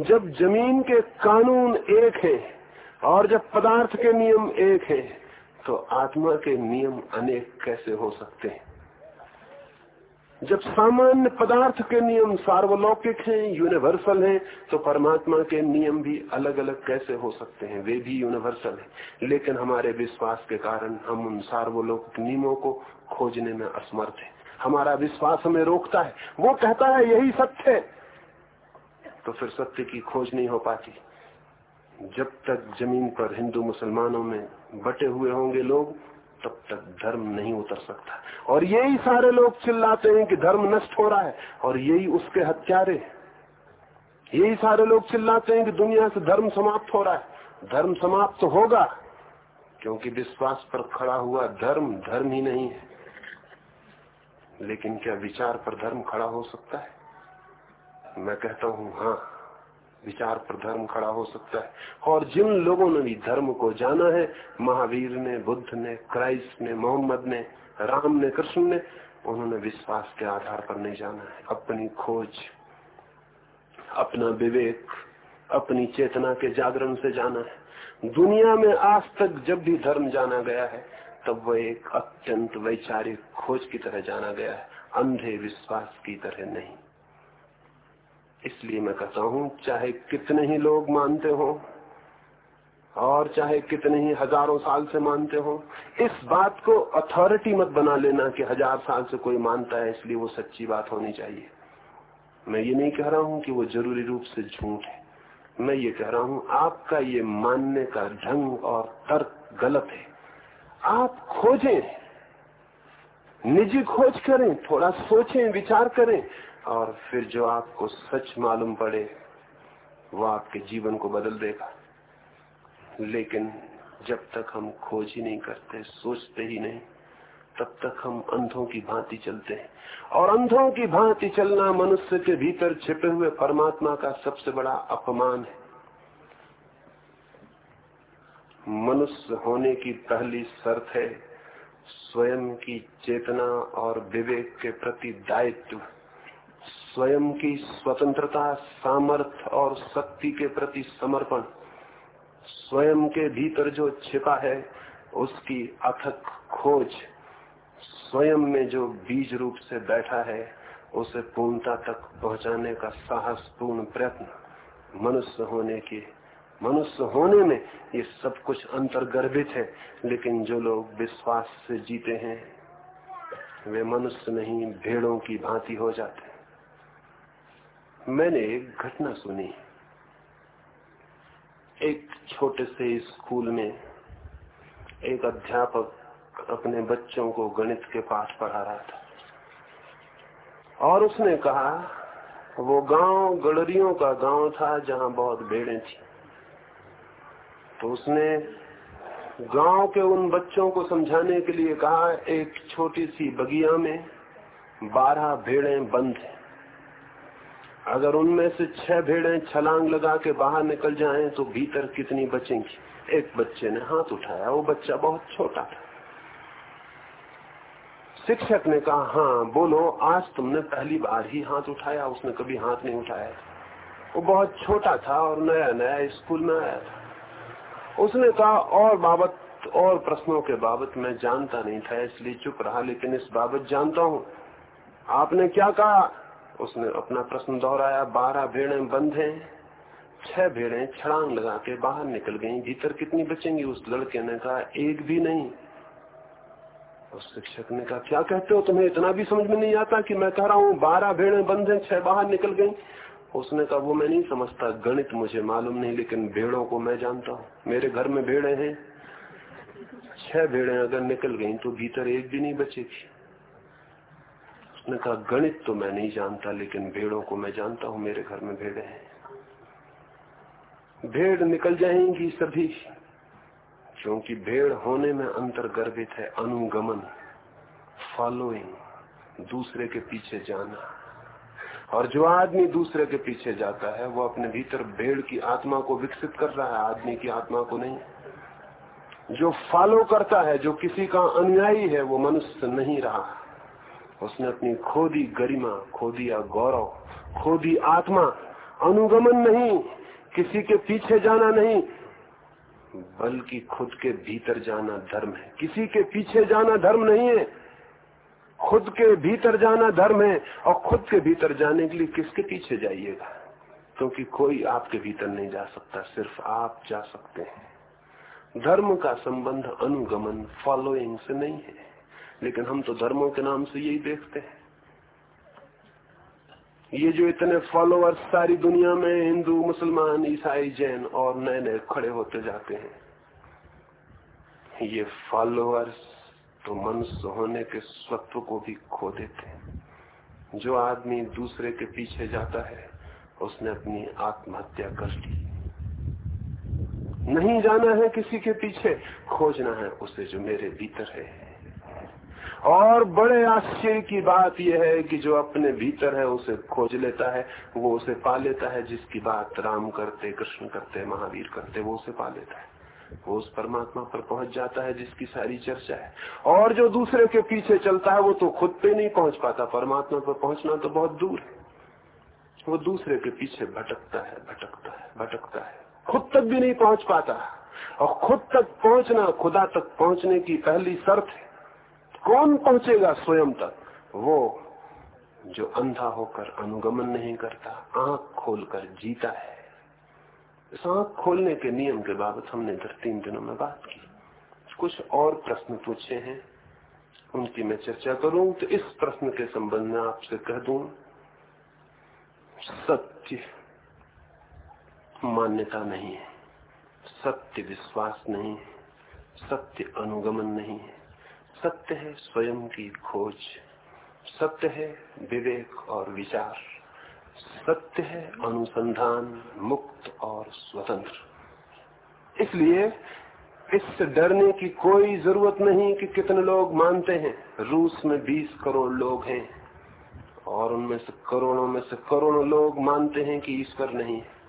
जब ज़मीन के कानून एक है और जब पदार्थ के नियम एक है तो आत्मा के नियम अनेक कैसे हो सकते हैं? जब सामान्य पदार्थ के नियम सार्वलौकिक हैं यूनिवर्सल हैं तो परमात्मा के नियम भी अलग अलग कैसे हो सकते हैं? वे भी यूनिवर्सल हैं। लेकिन हमारे विश्वास के कारण हम उन सार्वलौकिक नियमों को खोजने में असमर्थ हैं। हमारा विश्वास हमें रोकता है। वो कहता है, यही सत्य है। तो फिर सत्य की खोज नहीं हो पाती। जब तक ज़मीन पर हिंदू मुसलमानों में बटे हुए होंगे लोग, तब तक धर्म नहीं उतर सकता। और यही सारे लोग चिल्लाते हैं कि धर्म नष्ट हो रहा है, और यही उसके हत्यारे यही सारे लोग चिल्लाते हैं कि दुनिया से धर्म समाप्त हो रहा है। धर्म समाप्त तो होगा, क्योंकि विश्वास पर खड़ा हुआ धर्म धर्म ही नहीं है। लेकिन क्या विचार पर धर्म खड़ा हो सकता है? मैं कहता हूँ हाँ विचार पर धर्म खड़ा हो सकता है। और जिन लोगों ने भी धर्म को जाना है, महावीर ने, बुद्ध ने, क्राइस्ट ने, मोहम्मद ने, राम ने, कृष्ण ने, उन्होंने विश्वास के आधार पर नहीं जाना है। अपनी खोज, अपना विवेक, अपनी चेतना के जागरण से जाना है। दुनिया में आज तक जब भी धर्म जाना गया है, तब वह एक अत्यंत वैचारिक खोज की तरह जाना गया है। अंधे विश्वास की तरह नहीं। इसलिए मैं कहता हूँ, चाहे कितने ही लोग मानते हो, और चाहे कितने ही हज़ारों साल से मानते हो, इस बात को अथॉरिटी मत बना लेना कि हज़ार साल से कोई मानता है, इसलिए वो सच्ची बात होनी चाहिए। मैं ये नहीं कह रहा हूँ कि वो ज़रूरी रूप से झूठ है। मैं ये कह रहा हूँ, आपका ये मानने का ढंग और तर्क गलत है। आप खोजें, निजी खोज करें, थोड़ा सोचें, विचार करें और फिर जो आपको सच मालूम पड़े, वो आपके जीवन को बदल देगा। लेकिन जब तक हम खोज ही नहीं करते, सोचते ही नहीं, तब तक हम अंधों की भांति चलते हैं। और अंधों की भांति चलना मनुष्य के भीतर छिपे हुए परमात्मा का सबसे बड़ा अपमान है। मनुष्य होने की पहली शर्त है स्वयं की चेतना और विवेक के प्रति दायित्व। स्वयं की स्वतंत्रता, सामर्थ और शक्ति के प्रति समर्पण। स्वयं के भीतर जो छिपा है, उसकी अथक खोज, स्वयं में जो बीज रूप से बैठा है, उसे पूर्णता तक पहुँचाने का साहसपूर्ण प्रयत्न मनुष्य होने की, मनुष्य होने में ये सब कुछ अंतर्गर्भित है, लेकिन जो लोग विश्वास से जीते हैं, वे मनुष्य नहीं, भेड़ों की भांति हो जाते मैंने एक घटना सुनी। एक छोटे से स्कूल में एक अध्यापक अपने बच्चों को गणित के पाठ पढ़ा रहा था। और उसने कहा, वो गाँव गड़रियों का गाँव था जहाँ बहुत भेड़े थी। तो उसने गाँव के उन बच्चों को समझाने के लिए कहा, एक छोटी सी बगिया में बारह भेड़े बंद हैं। अगर उनमें से छह भेड़े छलांग लगा के बाहर निकल जाएँ तो भीतर कितनी बचेंगी? एक बच्चे ने हाथ उठाया, वो बच्चा बहुत छोटा था। शिक्षक ने कहा हाँ बोलो, आज तुमने पहली बार ही हाथ उठाया, उसने कभी हाथ नहीं उठाया वो बहुत छोटा था और नया नया स्कूल में आया था। उसने कहा, और बाबत, और प्रश्नों के बाबत मैं जानता नहीं था, इसलिए चुप रहा, लेकिन इस बाबत जानता हूँ। आपने क्या कहा? उसने अपना प्रश्न दोहराया, बारह भेड़े बंद हैं, छह भेड़े छड़ांग लगा के बाहर निकल गई, भीतर कितनी बचेंगी? उस लड़के ने कहा, एक भी नहीं। उस शिक्षक ने कहा, क्या कहते हो? तुम्हें इतना भी समझ में नहीं आता कि मैं कह रहा हूँ, बारह भेड़े बंद हैं, छह बाहर निकल गई? उसने कहा, वो मैं नहीं समझता, गणित मुझे मालूम नहीं, लेकिन भेड़ों को मैं जानता हूँ। मेरे घर में भेड़े हैं। छह भेड़े अगर निकल गई तो भीतर एक भी नहीं बचेगी। उसने कहा, गणित तो मैं नहीं जानता, लेकिन भेड़ों को मैं जानता हूँ, मेरे घर में भेड़े हैं। भेड़ निकल जाएँगी सभी, क्योंकि भेड़ होने में अंतर गर्भित है, अनुगमन फॉलोइंग दूसरे के पीछे जाना। और जो आदमी दूसरे के पीछे जाता है, वो अपने भीतर भेड़ की आत्मा को विकसित कर रहा है, आदमी की आत्मा को नहीं। जो फॉलो करता है, जो किसी का अनुयायी है, वो मनुष्य नहीं रहा। उसने अपनी खोदी गरिमा खो दिया गौरव खो दी आत्मा अनुगमन नहीं, किसी के पीछे जाना नहीं, बल्कि खुद के भीतर जाना धर्म है। किसी के पीछे जाना धर्म नहीं है, खुद के भीतर जाना धर्म है, और खुद के भीतर जाने के लिए किसके पीछे जाइएगा? क्योंकि कोई आपके भीतर नहीं जा सकता, सिर्फ़ आप जा सकते हैं। धर्म का संबंध अनुगमन फॉलोइंग से नहीं है। लेकिन हम तो धर्मों के नाम से यही देखते हैं। ये जो इतने फॉलोअर्स सारी दुनिया में, हिंदू, मुसलमान, ईसाई, जैन और नए नए खड़े होते जाते हैं। ये फॉलोअर्स तो मनुष्य होने के स्वत्व को भी खो देते हैं। जो आदमी दूसरे के पीछे जाता है, उसने अपनी आत्महत्या कर ली। नहीं जाना है किसी के पीछे, खोजना है उसे जो मेरे भीतर है। और बड़े आश्चर्य की बात यह है कि जो अपने भीतर है, उसे खोज लेता है, वो उसे पा लेता है, जिसकी बात राम करते, कृष्ण करते, महावीर करते, वो उसे पा लेता है। वो उस परमात्मा पर पहुँच जाता है, जिसकी सारी चर्चा है। और जो दूसरे के पीछे चलता है, वो तो खुद पे नहीं पहुँच पाता। परमात्मा पर पहुँचना तो बहुत दूर है। वो दूसरे के पीछे भटकता है भटकता है भटकता है। खुद तक भी नहीं पहुँच पाता। और खुद तक पहुँचना, खुदा तक पहुँचने की पहली शर्त है। कौन पहुंचेगा स्वयं तक? वो जो अंधा होकर अनुगमन नहीं करता, आँख खोलकर जीता है। इस आँख खोलने के नियम के बाबत हमने इधर तीन दिनों में बात की। कुछ और प्रश्न पूछे हैं, उनकी मैं चर्चा करूँ तो इस प्रश्न के संबंध में आपसे कह दूँ, सत्य मान्यता नहीं है, सत्य विश्वास नहीं है, सत्य अनुगमन नहीं है। सत्य है स्वयं की खोज, सत्य है विवेक और विचार, सत्य है अनुसंधान, मुक्त और स्वतंत्र। इसलिए इससे डरने की कोई ज़रूरत नहीं कि कितने लोग मानते हैं। रूस में 20 करोड़ लोग हैं और उनमें से करोड़ों में से करोड़ों लोग मानते हैं कि ईश्वर नहीं है।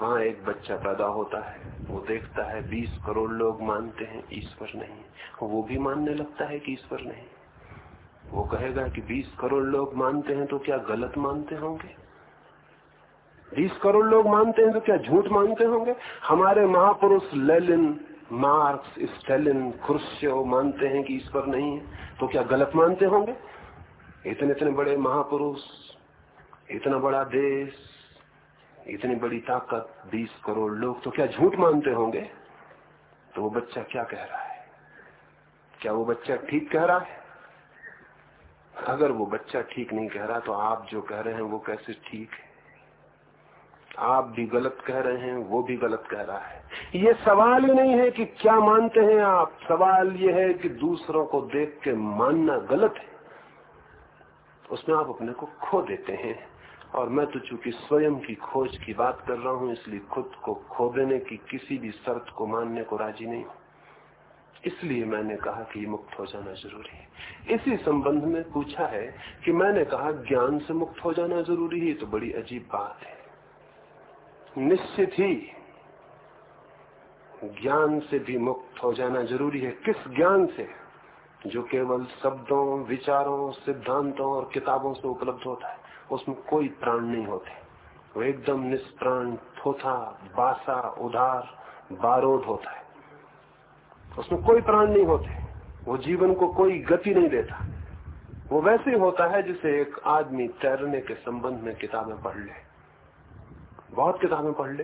वहाँ एक बच्चा पैदा होता है, वो देखता है, बीस करोड़ लोग मानते हैं, ईश्वर नहीं वो भी मानने लगता है कि ईश्वर नहीं वो कहेगा कि बीस करोड़ लोग मानते हैं तो क्या गलत मानते होंगे? बीस करोड़ लोग मानते हैं तो क्या झूठ मानते होंगे? हमारे महापुरुष लेलिन, मार्क्स, स्टेलिन क्रुश्चव मानते हैं कि ईश्वर नहीं है तो क्या गलत मानते होंगे? इतने इतने बड़े महापुरुष, इतना बड़ा देश इतनी बड़ी ताकत, बीस करोड़ लोग तो क्या झूठ मानते होंगे? तो वो बच्चा क्या कह रहा है? क्या वो बच्चा ठीक कह रहा है? अगर वो बच्चा ठीक नहीं कह रहा तो आप जो कह रहे हैं वो कैसे ठीक है? आप भी गलत कह रहे हैं, वो भी गलत कह रहा है। ये सवाल ही नहीं है कि क्या मानते हैं आप। सवाल ये है कि दूसरों को देख के मानना गलत है। उसमें आप अपने को खो देते हैं। और मैं तो चूँकि स्वयं की खोज की बात कर रहा हूँ, इसलिए खुद को खो देने की किसी भी शर्त को मानने को राज़ी नहीं इसलिए मैंने कहा कि मुक्त हो जाना ज़रूरी है। इसी संबंध में पूछा है कि मैंने कहा, ज्ञान से मुक्त हो जाना ज़रूरी है तो बड़ी अजीब बात है। निश्चित ही ज्ञान से भी मुक्त हो जाना ज़रूरी है। किस ज्ञान से? जो केवल शब्दों, विचारों, सिद्धांतों और किताबों से उपलब्ध होता है। उसमें कोई प्राण नहीं होते। वो एकदम निष्प्राण थोथा बासा उधार बारोद होता है। उसमें कोई प्राण नहीं होते। वो जीवन को कोई गति नहीं देता। वो वैसे ही होता है जिसे एक आदमी तैरने के संबंध में किताबें पढ़ ले। बहुत किताबें पढ़ ले।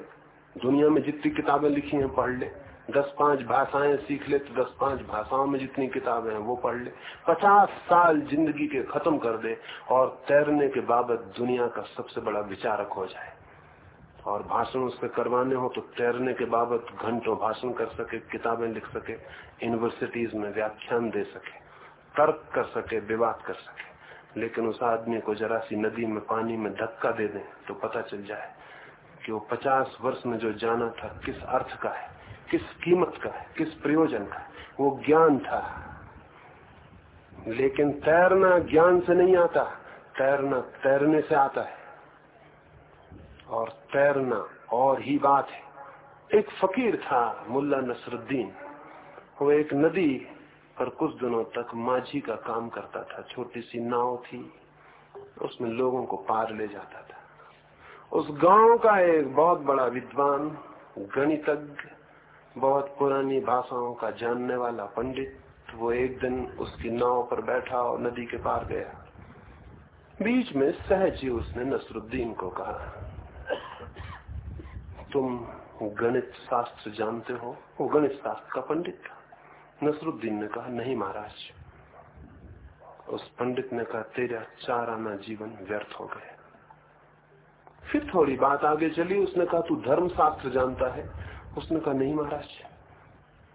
दुनिया में जितनी किताबें लिखी हैं, पढ़ ले। दस पाँच भाषाएँ सीख ले तो दस पाँच भाषाओं में जितनी किताबें हैं वो पढ़ ले। पचास साल ज़िंदगी के खत्म कर दे और तैरने के बाबत दुनिया का सबसे बड़ा विचारक हो जाए। और भाषण उससे करवाने हो तो तैरने के बाबत घंटों भाषण कर सके, किताबें लिख सके यूनिवर्सिटीज में व्याख्यान दे सके, तर्क कर सके, विवाद कर सके। लेकिन उस आदमी को जरा सी नदी में, पानी में धक्का दे दें तो पता चल जाए कि वो पचास वर्ष में जो जाना था किस अर्थ का है। किस कीमत का है, किस प्रयोजन का वो ज्ञान था। लेकिन तैरना ज्ञान से नहीं आता, तैरना तैरने से आता है। और तैरना और ही बात है। एक फकीर था, मुल्ला नसरुद्दीन। वो एक नदी पर कुछ दिनों तक माझी का काम करता था। छोटी सी नाव थी, उसमें लोगों को पार ले जाता था। उस गाँव का एक बहुत बड़ा विद्वान, गणितज्ञ बहुत पुरानी भाषाओं का जानने वाला पंडित, वो एक दिन उसकी नाव पर बैठा और नदी के पार गया। बीच में सहज ही उसने नसरुद्दीन को कहा, तुम गणित शास्त्र जानते हो? वो गणित शास्त्र का पंडित था। नसरुद्दीन ने कहा, नहीं महाराज। उस पंडित ने कहा, तेरा चार आना जीवन व्यर्थ हो गया। फिर थोड़ी बात आगे चली, उसने कहा, तू धर्म शास्त्र जानता है? उसने कहा, नहीं महाराज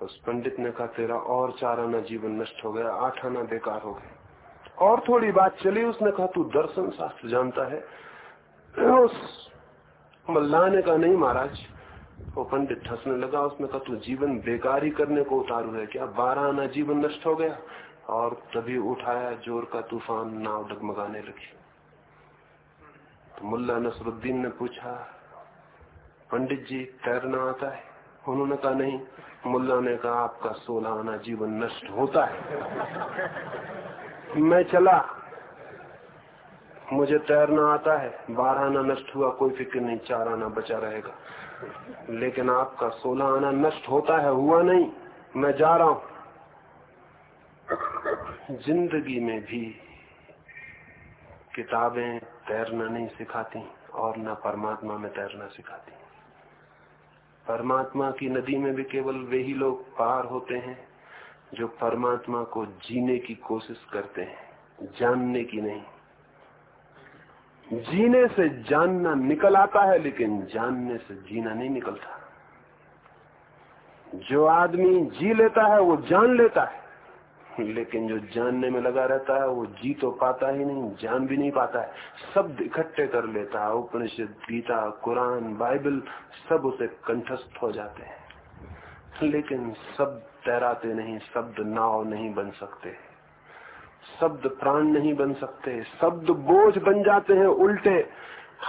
उस पंडित ने कहा, तेरा और चार आना जीवन नष्ट हो गया, आठ आना बेकार हो गया। और थोड़ी बात चली, उसने कहा, तू दर्शन शास्त्र जानता है? उस मल्ला ने कहा, नहीं महाराज, वो पंडित हंसने लगा, उसने कहा, तू जीवन बेकार ही करने को उतारू है क्या? बारह आना जीवन नष्ट हो गया, और तभी उठाया ज़ोर का तूफ़ान, नाव डगमगाने लगी। तो मुल्ला नसरुद्दीन ने पूछा पंडित जी तैरना आता है। उन्होंने कहा, नहीं, मुल्ला ने कहा, आपका सोलह आना जीवन नष्ट होता है। मैं चला। मुझे तैरना आता है। बारह आना नष्ट हुआ, कोई फ़िक्र नहीं, चार आना बचा रहेगा। लेकिन आपका सोलह आना नष्ट होता है, हुआ नहीं। मैं जा रहा हूँ। ज़िंदगी में भी किताबें तैरना नहीं सिखाती और न परमात्मा में तैरना सिखाती। परमात्मा की नदी में भी केवल वे ही लोग पार होते हैं, जो परमात्मा को जीने की कोशिश करते हैं, जानने की नहीं। जीने से जानना निकल आता है, लेकिन जानने से जीना नहीं निकलता। जो आदमी जी लेता है, वो जान लेता है। लेकिन जो जानने में लगा रहता है, वो जी तो पाता ही नहीं, जान भी नहीं पाता है। शब्द इकट्ठे कर लेता है, उपनिषद, गीता, कुरान, बाइबल, सब उसे कंठस्थ हो जाते हैं। लेकिन शब्द तैराते नहीं, शब्द नाव नहीं बन सकते। शब्द प्राण नहीं बन सकते, शब्द बोझ बन जाते हैं उल्टे।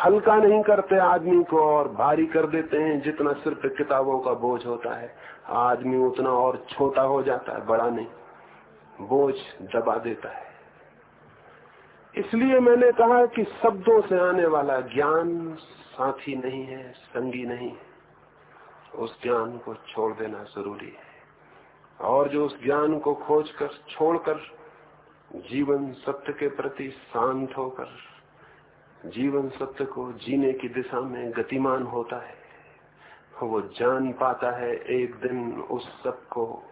हल्का नहीं करते आदमी को और भारी कर देते हैं, जितना सिर्फ़ किताबों का बोझ होता है। आदमी उतना और छोटा हो जाता है, बड़ा नहीं। बोझ दबा देता है। इसलिए मैंने कहा कि शब्दों से आने वाला ज्ञान साथी नहीं है, संगी नहीं उस ज्ञान को छोड़ देना ज़रूरी है। और जो उस ज्ञान को खोजकर, छोड़कर जीवन सत्य के प्रति शांत होकर, जीवन सत्य को जीने की दिशा में गतिमान होता है, वो जान पाता है एक दिन उस सबको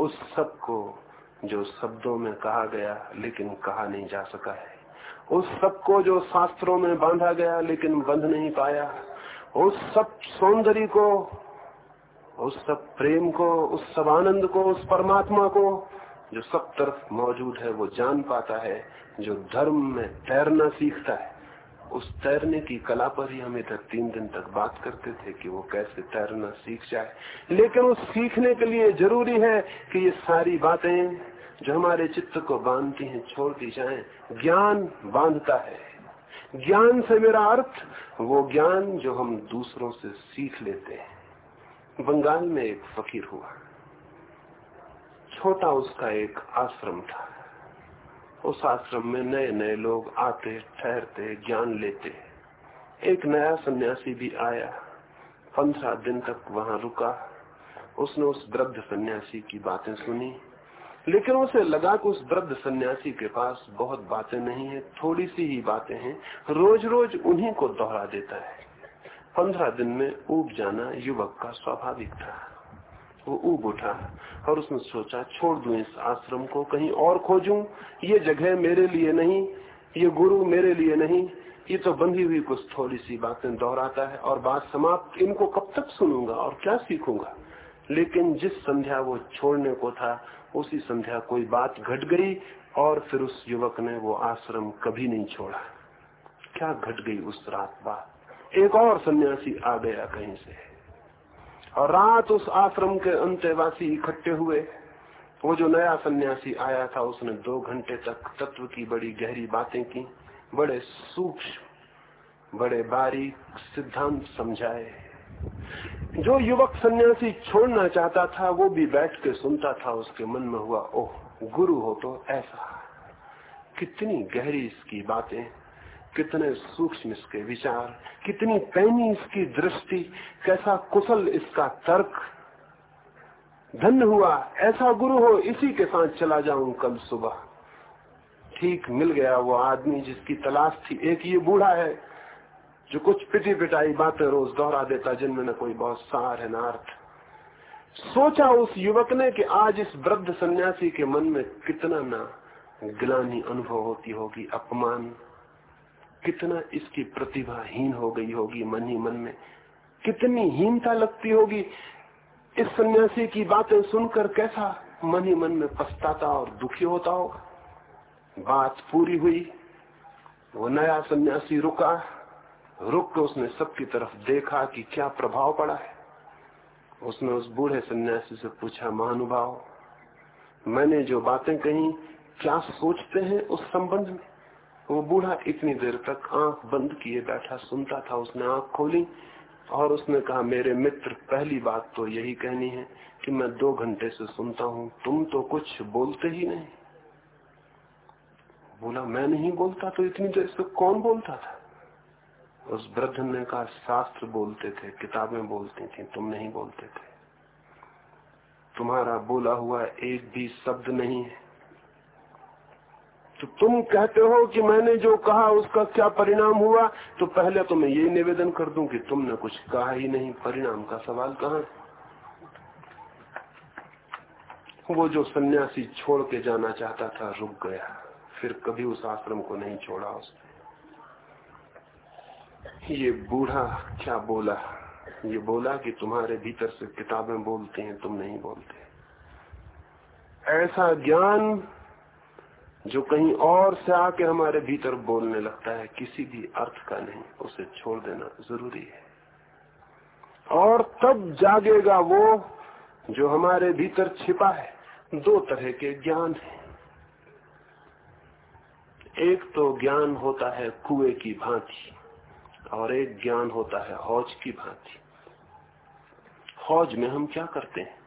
उस सबको जो शब्दों में कहा गया, लेकिन कहा नहीं जा सका है। उस सबको जो शास्त्रों में बांधा गया, लेकिन बंध नहीं पाया। उस सब सौंदर्य को, उस सब प्रेम को, उस सब आनंद को, उस परमात्मा को जो सब तरफ़ मौजूद है, वो जान पाता है, जो धर्म में तैरना सीखता है। उस तैरने की कला पर ही हम इधर तीन दिन तक बात करते थे कि वो कैसे तैरना सीख जाए। लेकिन उस सीखने के लिए ज़रूरी है कि ये सारी बातें जो हमारे चित्त को बांधती हैं, छोड़ दी जाए। ज्ञान बांधता है। ज्ञान से मेरा अर्थ, वो ज्ञान जो हम दूसरों से सीख लेते हैं। बंगाल में एक फकीर हुआ। छोटा उसका एक आश्रम था। उस आश्रम में नए नए लोग आते, ठहरते, ज्ञान लेते। एक नया सन्यासी भी आया। पंद्रह दिन तक वहाँ रुका। उसने उस वृद्ध सन्यासी की बातें सुनी। लेकिन उसे लगा कि उस वृद्ध सन्यासी के पास बहुत बातें नहीं है, थोड़ी सी ही बातें हैं। रोज रोज उन्हीं को दोहरा देता है। पंद्रह दिन में ऊब जाना युवक का स्वाभाविक था। वो ऊब उठा और उसने सोचा, छोड़ दू इस आश्रम को, कहीं और खोजूं? ये जगह मेरे लिए नहीं, ये गुरु मेरे लिए नहीं, ये तो बंधी हुई कुछ थोड़ी सी बातें दोहराता है और बात समाप्त। इनको कब तक सुनूँगा और क्या सीखूँगा? लेकिन जिस संध्या वो छोड़ने को था, उसी संध्या कोई बात घट गई और फिर उस युवक ने वो आश्रम कभी नहीं छोड़ा। क्या घट गई उस रात बात? एक और सन्यासी आ गया कहीं से। और रात उस आश्रम के अंत्यवासी इकट्ठे हुए। वो जो नया सन्यासी आया था, उसने दो घंटे तक तत्व की बड़ी गहरी बातें की, बड़े सूक्ष्म, बड़े बारीक सिद्धांत समझाए। जो युवक सन्यासी छोड़ना चाहता था, वो भी बैठ के सुनता था, उसके मन में हुआ, ओह, गुरु हो तो ऐसा। कितनी गहरी इसकी बातें। कितने सूक्ष्म इसके विचार, कितनी पैनी इसकी दृष्टि, कैसा कुशल इसका तर्क। धन्य हुआ, ऐसा गुरु हो, इसी के साथ चला जाऊँ कल सुबह। ठीक मिल गया वो आदमी जिसकी तलाश थी। एक ये बूढ़ा है, जो कुछ पिटी पिटाई बातें रोज दोहरा देता, जिनमें न कोई बहुत सार है न अर्थ सोचा उस युवक ने कि आज इस वृद्ध सन्यासी के मन में कितना ना ग्लानी अनुभव होती होगी, अपमान। कितना इसकी प्रतिभाहीन हो गई होगी मन ही मन में। कितनी हीनता लगती होगी। इस सन्यासी की बातें सुनकर कैसा मन ही मन में पछताता और दुखी होता होगा। बात पूरी हुई, वो नया सन्यासी रुका। रुक के उसने सबकी तरफ़ देखा कि क्या प्रभाव पड़ा है। उसने उस बूढ़े सन्यासी से पूछा, महानुभाव, मैंने जो बातें कही, क्या सोचते हैं उस संबंध में? वो बूढ़ा इतनी देर तक आँख बंद किए बैठा सुनता था, उसने आँख खोली और उसने कहा, मेरे मित्र, पहली बात तो यही कहनी है कि मैं दो घंटे से सुनता हूँ। तुम तो कुछ बोलते ही नहीं। बोला, मैं नहीं बोलता तो इतनी देर से कौन बोलता था? उस वृद्ध ने कहा, शास्त्र बोलते थे, किताबें बोलती थी, तुम नहीं बोलते थे। तुम्हारा बोला हुआ एक भी शब्द नहीं है। तो तुम कहते हो कि मैंने जो कहा उसका क्या परिणाम हुआ? तो पहले तो मैं यही निवेदन कर दूँ कि तुमने कुछ कहा ही नहीं। परिणाम का सवाल कहा? वो जो सन्यासी छोड़ के जाना चाहता था, रुक गया। फिर कभी उस आश्रम को नहीं छोड़ा उसने। ये बूढ़ा क्या बोला? ये बोला कि तुम्हारे भीतर से किताबें बोलती हैं, तुम नहीं बोलते। ऐसा ज्ञान जो कहीं और से आके हमारे भीतर बोलने लगता है, किसी भी अर्थ का नहीं, उसे छोड़ देना ज़रूरी है। और तब जागेगा वो जो हमारे भीतर छिपा है। दो तरह के ज्ञान है। एक तो ज्ञान होता है कुएँ की भांति, और एक ज्ञान होता है हौज की भांति। हौज में हम क्या करते हैं?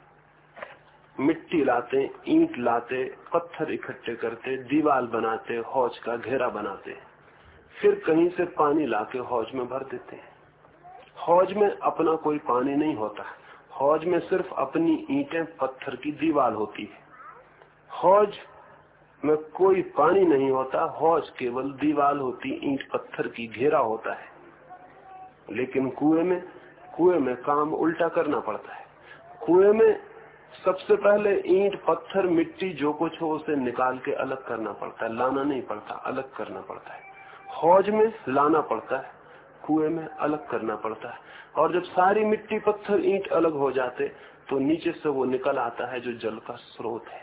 मिट्टी लाते, ईंट लाते, पत्थर इकट्ठे करते दीवार बनाते, हौज का घेरा बनाते। फिर कहीं से पानी लाके हौज में भर देते। हौज में अपना कोई पानी नहीं होता। हौज में सिर्फ़ अपनी ईंटें, पत्थर की दीवार होती है। हौज में कोई पानी नहीं होता। हौज केवल दीवार होती, ईंट, पत्थर की घेरा होता है। लेकिन कुएँ में कुएँ में काम उल्टा करना पड़ता है। कुएँ में सबसे पहले ईंट, पत्थर, मिट्टी, जो कुछ हो उसे निकाल के अलग करना पड़ता है। लाना नहीं पड़ता, अलग करना पड़ता है। हौज में लाना पड़ता है, कुएँ में अलग करना पड़ता है। और जब सारी मिट्टी, पत्थर, ईंट अलग हो जाते तो नीचे से वो निकल आता है जो जल का स्रोत है।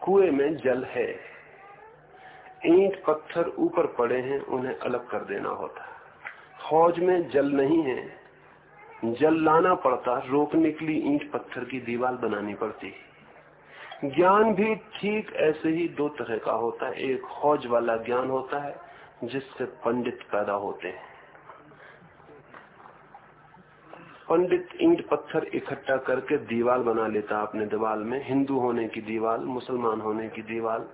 कुएँ में जल है। ईंट, पत्थर ऊपर पड़े हैं, उन्हें अलग कर देना होता है। हौज में जल नहीं है। जल लाना पड़ता, रोकने के लिए ईंट पत्थर की दीवार बनानी पड़ती। ज्ञान भी ठीक ऐसे ही दो तरह का होता है। एक हौज वाला ज्ञान होता है, जिससे पंडित पैदा होते हैं। पंडित ईंट पत्थर इकट्ठा करके दीवार बना लेता अपने दीवार में। हिंदू होने की दीवार, मुसलमान होने की दीवार,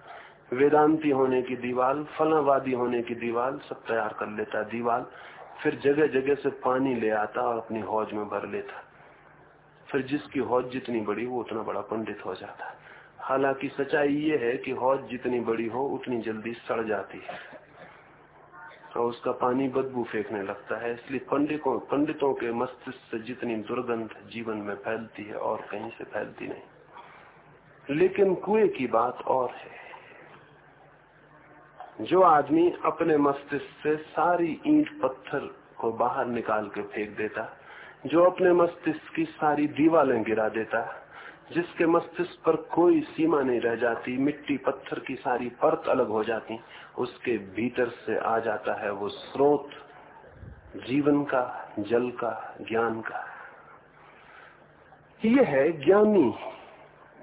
वेदांती होने की दीवार फलावादी होने की दीवार, सब तैयार कर लेता दीवार। फिर जगह जगह से पानी ले आता और अपनी हौज में भर लेता। फिर जिसकी हौज जितनी बड़ी, वो उतना बड़ा पंडित हो जाता। हालाँकि सच्चाई ये है कि हौज जितनी बड़ी हो, उतनी जल्दी सड़ जाती है। और उसका पानी बदबू फेंकने लगता है। इसलिए पंडितों पंडितों के मस्तिष्क से जितनी दुर्गंध जीवन में फैलती है, और कहीं से फैलती नहीं। लेकिन कुएँ की बात और है। जो आदमी अपने मस्तिष्क से सारी ईंट पत्थर को बाहर निकाल के फेंक देता, जो अपने मस्तिष्क की सारी दीवारें गिरा देता, जिसके मस्तिष्क पर कोई सीमा नहीं रह जाती, मिट्टी पत्थर की सारी परत अलग हो जाती, उसके भीतर से आ जाता है वो स्रोत, जीवन का, जल का, ज्ञान का। ये है ज्ञानी।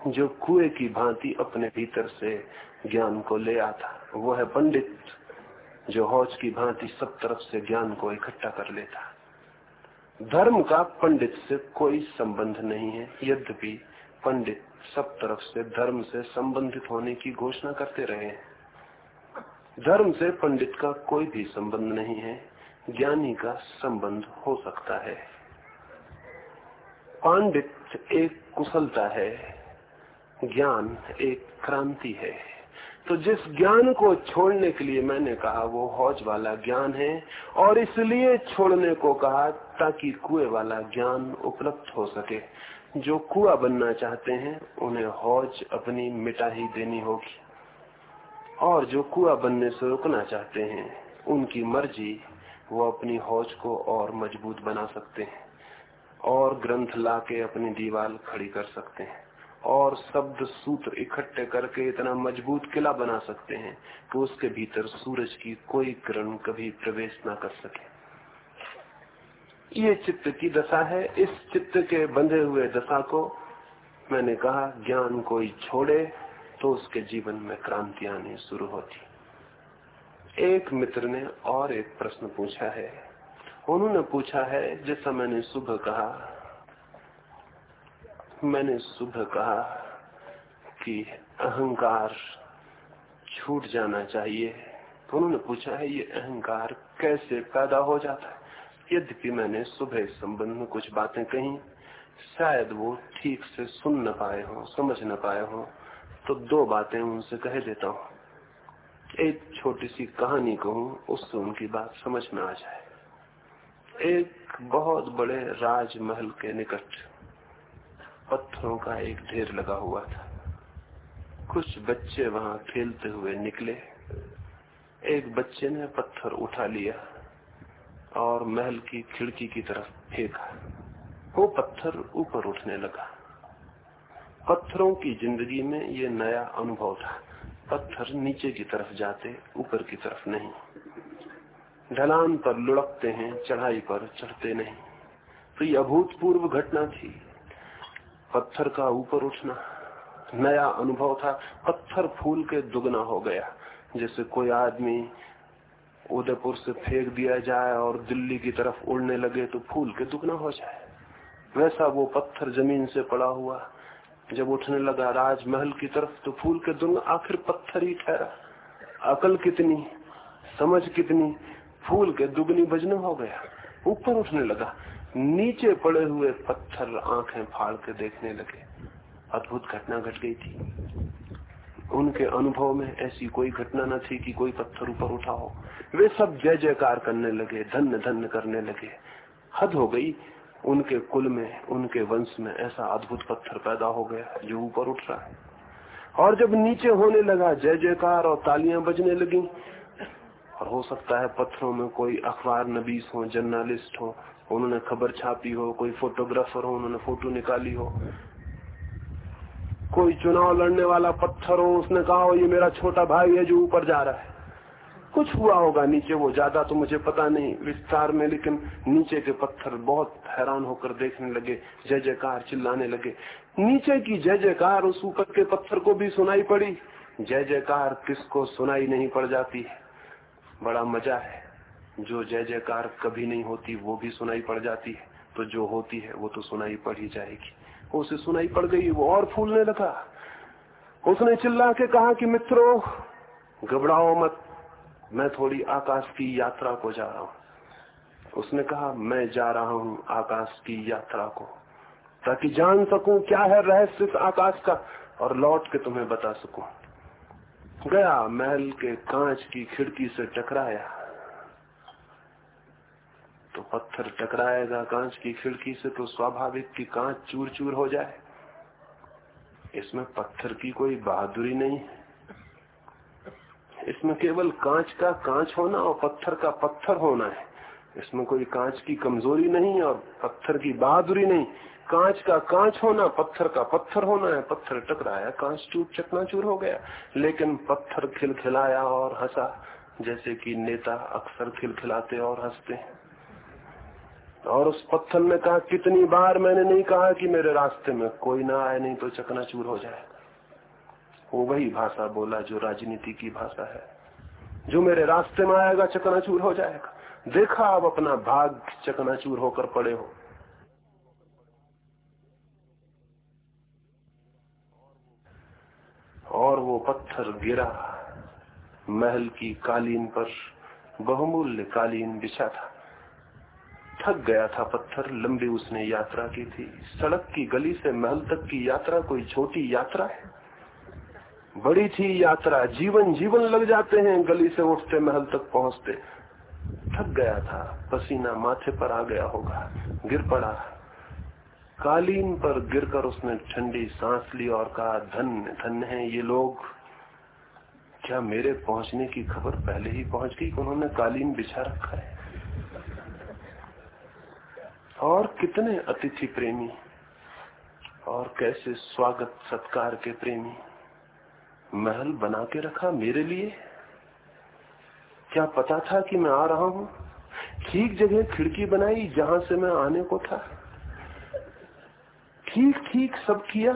जो कुएँ की भांति अपने भीतर से ज्ञान को ले आता वो है पंडित, जो हौज की भांति सब तरफ़ से ज्ञान को इकट्ठा कर लेता। धर्म का पंडित से कोई संबंध नहीं है, यद्यपि पंडित सब तरफ़ से धर्म से संबंधित होने की घोषणा करते रहे धर्म से पंडित का कोई भी संबंध नहीं है, ज्ञानी का संबंध हो सकता है। पांडित एक कुशलता है ज्ञान एक क्रांति है। तो जिस ज्ञान को छोड़ने के लिए मैंने कहा, वो हौज वाला ज्ञान है, और इसलिए छोड़ने को कहा ताकि कुएँ वाला ज्ञान उपलब्ध हो सके। जो कुआ बनना चाहते हैं, उन्हें हौज अपनी मिटा ही देनी होगी। और जो कुआ बनने से रुकना चाहते हैं, उनकी मर्ज़ी, वो अपनी हौज को और मज़बूत बना सकते हैं, और ग्रंथ लाके अपनी दीवार खड़ी कर सकते हैं। और शब्द सूत्र इकट्ठे करके इतना मज़बूत किला बना सकते हैं कि उसके भीतर सूरज की कोई किरण कभी प्रवेश ना कर सके। ये चित्त की दशा है। इस चित्त के बंधे हुए दशा को मैंने कहा, ज्ञान कोई छोड़े तो उसके जीवन में क्रांति आनी शुरू होती। एक मित्र ने और एक प्रश्न पूछा है। उन्होंने पूछा है, जैसा मैंने सुबह कहा मैंने सुबह कहा कि अहंकार छूट जाना चाहिए। तो उन्होंने पूछा, है, ये अहंकार कैसे पैदा हो जाता है? यद्यपि मैंने सुबह संबंध में कुछ बातें कही, शायद वो ठीक से सुन न पाए हो, समझ न पाए हो तो दो बातें उनसे कह देता हूँ। एक छोटी सी कहानी कहूँ, उससे उनकी बात समझ में आ जाए। एक बहुत बड़े राजमहल के निकट पत्थरों का एक ढेर लगा हुआ था। कुछ बच्चे वहाँ खेलते हुए निकले। एक बच्चे ने पत्थर उठा लिया और महल की खिड़की की तरफ़ फेंका। वो पत्थर ऊपर उठने लगा। पत्थरों की ज़िंदगी में ये नया अनुभव था। पत्थर नीचे की तरफ़ जाते, ऊपर की तरफ़ नहीं। ढलान पर लुढ़कते हैं, चढ़ाई पर चढ़ते नहीं। तो ये अभूतपूर्व घटना थी। पत्थर का ऊपर उठना। नया अनुभव था। पत्थर फूल के दुगना हो गया, जैसे कोई आदमी उदयपुर से फेंक दिया जाए और दिल्ली की तरफ़ उड़ने लगे तो फूल के दुगना हो जाए। वैसा वो पत्थर ज़मीन से पड़ा हुआ। जब उठने लगा राजमहल की तरफ़ तो फूल के दुगना आखिर पत्थर ही ठहरा। अकल कितनी, समझ कितनी, फूल के दुगनी भजन हो गया। ऊपर उठने लगा। नीचे पड़े हुए पत्थर आँखें फाड़ के देखने लगे। अद्भुत घटना घट गई थी। उनके अनुभव में ऐसी कोई घटना न थी कि कोई पत्थर ऊपर उठा हो। वे सब जय जयकार करने लगे, धन्य धन्य करने लगे। हद हो गई, उनके कुल में, उनके वंश में ऐसा अद्भुत पत्थर पैदा हो गया जो ऊपर उठ रहा है। और जब नीचे होने लगा, जय जयकार और तालियाँ बजने लगी। और हो सकता है पत्थरों में कोई अखबार नबीस हो, जर्नलिस्ट हो उन्होंने खबर छापी हो, कोई फोटोग्राफर हो, उन्होंने फ़ोटो निकाली हो। कोई चुनाव लड़ने वाला पत्थर हो, उसने कहा हो ये मेरा छोटा भाई है जो ऊपर जा रहा है। कुछ हुआ होगा नीचे, वो ज़्यादा तो मुझे पता नहीं विस्तार में, लेकिन नीचे के पत्थर बहुत हैरान होकर देखने लगे, जय जयकार चिल्लाने लगे। नीचे की जय जयकार, उस ऊपर के पत्थर को भी सुनाई पड़ी। जय जयकार किसको सुनाई नहीं पड़ जाती? बड़ा मज़ा है। जो जय जयकार कभी नहीं होती, वो भी सुनाई पड़ जाती है। तो जो होती है, वो तो सुनाई पड़ ही जाएगी। उसे सुनाई पड़ गई, वो और फूलने लगा। उसने चिल्ला के कहा कि, मित्रों, घबराओ मत, मैं थोड़ी आकाश की यात्रा को जा रहा हूँ। उसने कहा, मैं जा रहा हूँ आकाश की यात्रा को, ताकि जान सकूँ क्या है रहस्य आकाश का, और लौट के तुम्हें बता सकूँ। गया महल के कांच की खिड़की से टकराया। तो पत्थर टकराएगा कांच की खिड़की से तो स्वाभाविक की कांच चूर चूर हो जाए। इसमें पत्थर की कोई बहादुरी नहीं है। इसमें केवल कांच का कांच होना और पत्थर का पत्थर होना है। इसमें कोई कांच की कमज़ोरी नहीं और पत्थर की बहादुरी नहीं। कांच का कांच होना, पत्थर का पत्थर होना है। पत्थर टकराया, कांच टूट चकनाचूर हो गया। लेकिन पत्थर खिलखिलाया और हंसा, जैसे कि नेता अक्सर खिलखिलाते और हँसते हैं। और उस पत्थर ने कहा, कितनी बार मैंने नहीं कहा कि मेरे रास्ते में कोई ना आए, नहीं तो चकनाचूर हो जाएगा वो वही भाषा बोला जो राजनीति की भाषा है। जो मेरे रास्ते में आएगा, चकनाचूर हो जाएगा। देखा अब अपना भाग चकनाचूर होकर पड़े हो। और वो पत्थर गिरा, महल की कालीन पर बहुमूल्य कालीन बिछा था। थक गया था पत्थर, लंबी उसने यात्रा की थी। सड़क की गली से महल तक की यात्रा कोई छोटी यात्रा है? बड़ी थी यात्रा, जीवन जीवन लग जाते हैं गली से उठते, महल तक पहुँचते। थक गया था, पसीना माथे पर आ गया होगा, गिर पड़ा। कालीन पर गिरकर उसने ठंडी सांस ली और कहा, धन्य धन्य है ये लोग। क्या मेरे पहुँचने की खबर पहले ही पहुँच गई? उन्होंने कालीन बिछा रखा है। और कितने अतिथि प्रेमी, और कैसे स्वागत सत्कार के प्रेमी, महल बना के रखा मेरे लिए? क्या पता था कि मैं आ रहा हूँ? ठीक जगह खिड़की बनाई जहाँ से मैं आने को था। ठीक ठीक सब किया।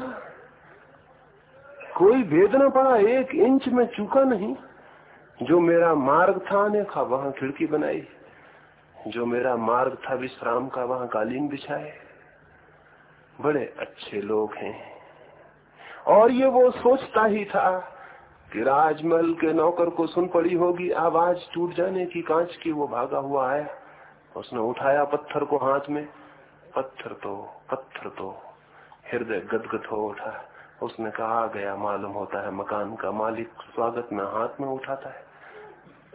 कोई भेद न पड़ा, एक इंच में चूका नहीं। जो मेरा मार्ग था आने का वहाँ खिड़की बनाई। जो मेरा मार्ग था विश्राम का, वहाँ कालीन बिछाए। बड़े अच्छे लोग हैं। और ये वो सोचता ही था कि राजमहल के नौकर को सुन पड़ी होगी, आवाज़ टूट जाने की कांच की वो भागा हुआ आया। उसने उठाया पत्थर को हाथ में। पत्थर तो पत्थर तो हृदय गदगद हो उठा। उसने कहा गया, मालूम होता है, मकान का मालिक स्वागत में हाथ में उठाता है,